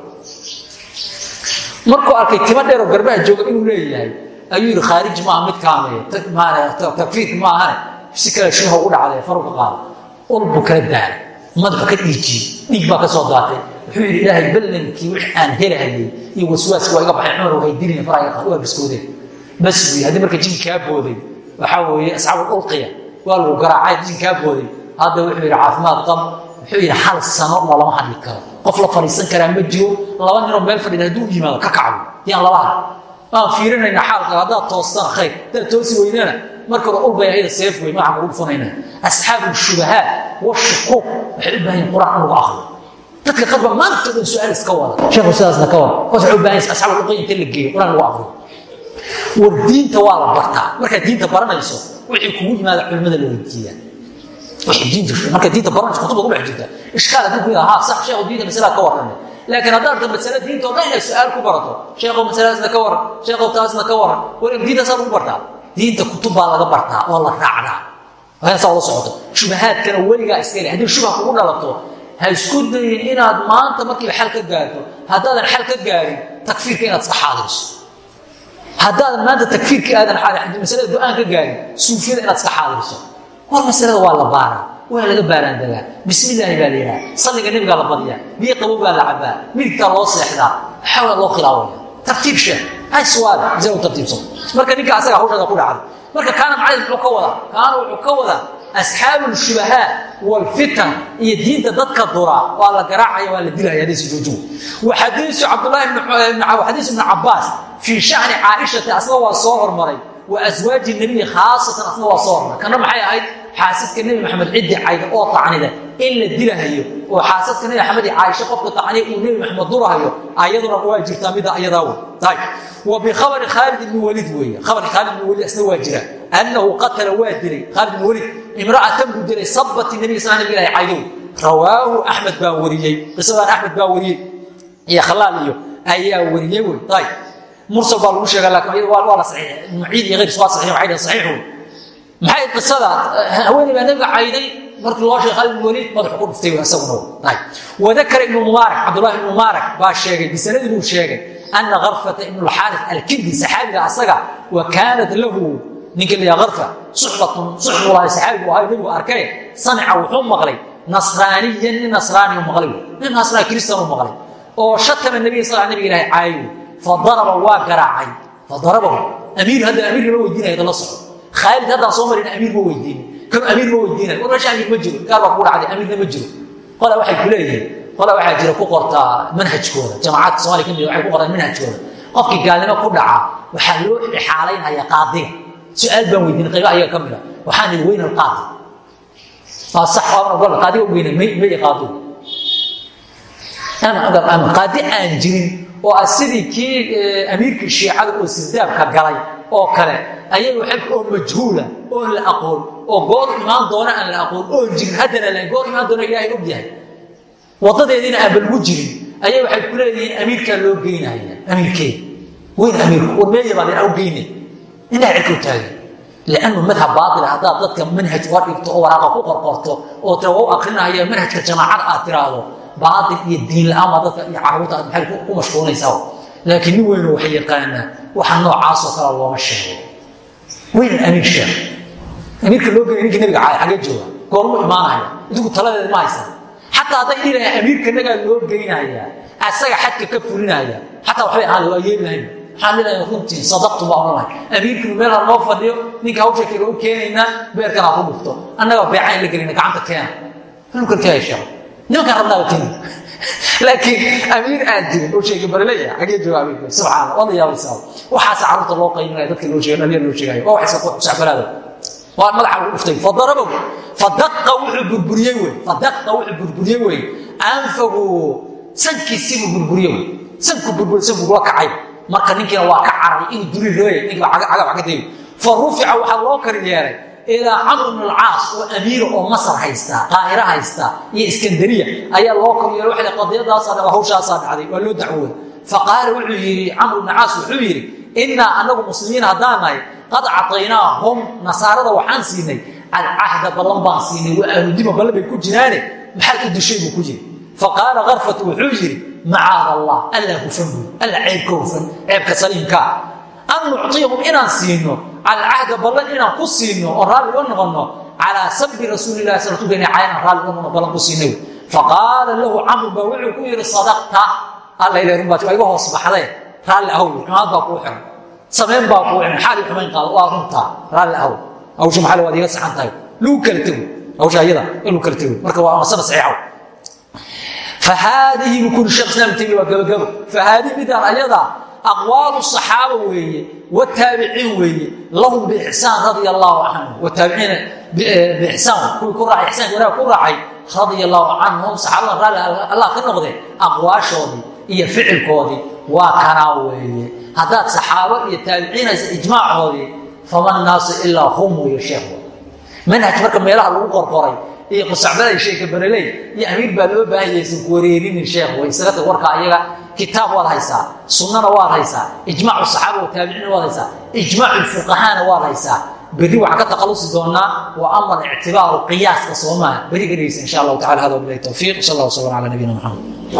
markuu arkay timo dheeroo garbaha jooga inuu leeyahay ayuu yidhi khaarij maaha mid kaameye. Takfiirka ma ahane si kale shiiha ugu dhacday faru ka qaado. Ul buu kala daalay madaxu ka dhiijiyey dhiig ka soo daatay wuxuu ilaahay ballankii wix aan helahayey iyo waswaaski waa iga baxay cumar waxay dilina faraha waa biskoodeen bas buy haddii marka jin kaa booday waxaa weeye asxaabu ulqiya waa lagu garaacay jin kaa booday hadda wuxuu yidhi caafimaad qab wuxuu yidhi hal sano loolama hadli karo qof la fadhiisan karaa ma jiro laba ninoo meel fadhida hadduu yimaado ka kacdo yaan lala hadl waan fiirinayna xaalka haddaad toostaan khayr haddaad toosi weynana marka hore ulbay ahayda seef wey maxaan kugu dhufanayna asxaabu shubahaat washukuuk waxay u baahan yihiin quraan in lagu akriyo dadka qadba maanta dhan su'aal iska wada sheekhu sidaasna ka wada hoos waxay u baahan yihiin asxaabu ulqiya inta la geeyo quraan lagu akriyo war diinta waa la bartaa. Markaad diinta baranayso wixii kugu yimaada culimmada la weydiiyaa. Marka diinta baranayso kutubda ku dhex jirta. Ishkaal hadduu ku yidhaha ha sax sheekhu diinta masalaa ka warramay laakiin haddaad arta masale diinta oo dhan inaad su'aal ku barato sheekhow masaladaasna ka waran sheekhow taasna ka waran war diintaasaa lagu bartaa. Diinta kutub baa laga bartaa oo la raacdaa ula socoto shubahaadkana weligaa iska heli haddii shubha kugu dhalato ha isku dayin inaad maanta markiiba xal ka gaarto haddaadan xal ka gaarin takfiirka inaad iska xaadiriso haddaadan maanta takfiirka aadan xaadi masalada go'aan ka gaarin suufiyada inaad iska xaadiriso war masalada waa la baaraa waa laga baaraandagaa bismillaahi baa la yidhaha salliga nebigaa la badiyaa biyo qabow baa la cabaa midigtaa loo seexdaa xawla loo khilaawaya. Tartiib sheekh aswaad mise u tartiibsan. Marka ninka asaga hawshada ku dhacday marka kaana macalin muxuu ka wadaa? Kaana wuxuu ka wadaa asxaabu lshubahaat walfitan iyo diinta dadka dura waa la garaacaya waa la dilaya joojugu waxadiisu cabdullahi xadiisu ibnu cabaas fii shani caaishata asna waa soo hormaray. Wa aswaaji nabiyi khaasatan asna waa soo hormaray. Kana maxay ahayd? Xaasidka nebi maxamed ciddi cayda oo tacnida in la dilahayo oo xaasadka nebi maxamed iyo caaisha qofka tacniya uu nebi maxamed durahayo ayaduna waa jirtaa mida ayadaa wey wa bikhabari khaalid ibni waliid weeye. Khabarka khaalid ibni waliid asna waa jira. Annahu qatala waa dilay. Khaalid ibni waliid imra'atan buu dilay sabati nabiga sal nabiga ilahi caydow rawaahu axmed baa wariyey. Qisadaan axmed baa wariyey. Iyo khalaal iyo ayaa wariyey wey. Ayb mursal baa lagu sheega laakiin waa la saxiix muciid iyo keyrkiis waa saxiix waxay dhahen saxiix wey maxay qisada haweeney baa nabiga cayday markii loo sheegay khalid waliid madaxu ku dhuftay isaguna ibnu mubaarak cabdullahi ibnu mubaarak baa sheegay bisanadii buu sheegay ana karfata ibnu lxaaris alkindi saxaabiga asaga wa kaanat lahu ninka la arfa suxbatun suxbu lahay saxaabigu ahay nabigu arkay samica wuxuu maqlay nasraaniyan nin nasraaniyu maqlay nin nasraani kristianu maqlay oo shatama nabiga sal nabiga ilahay caayo fadaraba waa garaacay fadarabahu amiir hadda amiir lama weydiinaya dala soco khaalid haddaan soo marin amiir ma weydiin kanu amiir ma weydiinay? War meesha amiir ma jiro. Gaar baa kugu dhacday amiirna ma jiro. Qola waxay ku leeyihiin qola waxaa jira ku qortaa manhajkooda jamacaadka somaliya ka mid waxay ku qortaan manhajkooda. Qofkii gaalnimo ku dhaca waxaa loo xaalaynaya qaadiga su'aal baan weydiinay qayba ayaga ka mid a waxaan idhi weyna alqaadi waa sax waabana gol qaadiga weyna may may qaadigu qaadi aan jirin oo ah sidii kii amiirkii shiicada oo sirdaabka galay oo kale. Ayaga xilka oo majhuula oon la aqoon oo goor imaan doona aan la aqoon oon jirin haddana la goor imaan doona ilaahay og yahay wadadeediina aanba lagu jirin. Ayay waxay ku leeyihiin amiirkaa loo geynaya amiirkeeda weyn amiirku warmeeya baa dhinaa u geynay indhaha cirkuu taagay liannu madhab baaila haddaad dadka manhaj uga dhigto oo waraaqa ku qorqorto oo tira waa u akrinaya manhajka jamaacada aad tiraahdo baail iyo diin la'aan baa dadka iyo carruurta aad maxay ku mashquulinaysaa laakiin nin weyno wax yaqaanaa waxa noocaasoo kale looma sheego. Weynan amiir sheekh amiirka loo geynay ninkii nabiga xagee jooga goormu imaanaya idigu taladeed ma haysan. Xataa hadday dhilaha amiirka nagaa loo geynaya asaga xadka ka fulinaya xataa waxbay ahaada waa yeeli lahayn waxaan leedahay runtii sadaqtu baa odhan lahay amiirkinu meel ha noo fadhiyo ninka hawsha kale u keenaynaa beerkan ha ku dhufto. Annagaa beecayn la gelina gacanta keena. Nunkalkaya sheego nimankaan rabnaaba keeni laakiin amiir aan jirin oo sheega bareleya xagee jooga amiirka subxaana wada yaabaysaa waxaasa carruurta loo qayminaya dadka loo sheega dhalinyar loo sheegayo waa waxaysa kusacbalaada waa madaxa lagu dhuftay. Fadarabow fadaqa wuxuu burburiyey wey. Fadaqa wuxuu burburiyey wey. Anfagu sankiisiibuu burburiye wey. Sanku burburiy sanku la kacay. Marka ninkiina waa ka cararay inuu duri rabay ninka cagab ka dayo fa rufica waxaa loo kari yeelay ilaa camr bn alcaas oo amiira oo masar haysta qaahira haysta iyo iskandariya. Ayaa loo kor yeelay waxa qadiyadaasaa dha hawshaasaa dhacday waa loo dacwooda faqaala wuxuu yidhi camr bn caas wuxuu yidhi innaa anagu muslimiin haddaan nahay qad cataynaahum nasaarada waxaan siinay alcahda ballan baan siinay waa ahludima ballan bay ku jiraane. Maxaad u dishay buu ku yiri. Faqaala karfat wuxuu yidhi macaad allah alla hufan buy alla ceebka hufan ceebka saliimkaa an nucطiyahum inaan siino alcahda ballan inaan ku siino oo raalli uga noqonno calaa sabbi rasuulilahi salatuga ina caynaan raalli uga noqono ballan ku siinay. Faqaala lahu camr baa wuxuu ku yidhi sadaqta. Alla ila runbaa waa iga hoos baxdee raalli ahow xumaad baa kuu xiran. Samayn baa kuu xiran. Xaali xumayn qaado waa runtaa raalli ahow hawsha maxaa waad iga saxan tahay? Lagu kala tego hawsha ayada in kala tego marka waa masala saxiixaw fahaadihi bukuri sheekh islam taymiya waa gabagabo fahaadihi midaan ayada aqwaalu saxaaba weeye wataabiciin weeye lahum biixsaan radia allaahu canhum wataabiciina biixsaan kuwii ku raacay ixsaanka wanaag ku raacay radia allaahu canhum saxaabada raalli allah ka noqdee aqwaashoodii waa kanaa weeye. Haddaad saxaabo iyo taabiciinaysa ijmaacoodii faman naasu ilaa hum weeye sheekh manhaj marka meelaha lagu qorqoray iyo qusacbalay sheeka bareley iyo amiir baa loo baahanyaysan ku wareerinin sheekh way isaga tag warka ayaga kitaab waad haysaa sunnana waad haysaa ijmaacu saxaaba wa taabiciina waad haysaa ijmaacu fuqahaana waad haysaa. Berri waxaan ka taqalusi doonaa wa ama alictibaaru qiyaaska soomaa berri ka dhegeysa insha allahu tacala hada wabilahi towfiiq sal allah waslam ala nabiyina maxamed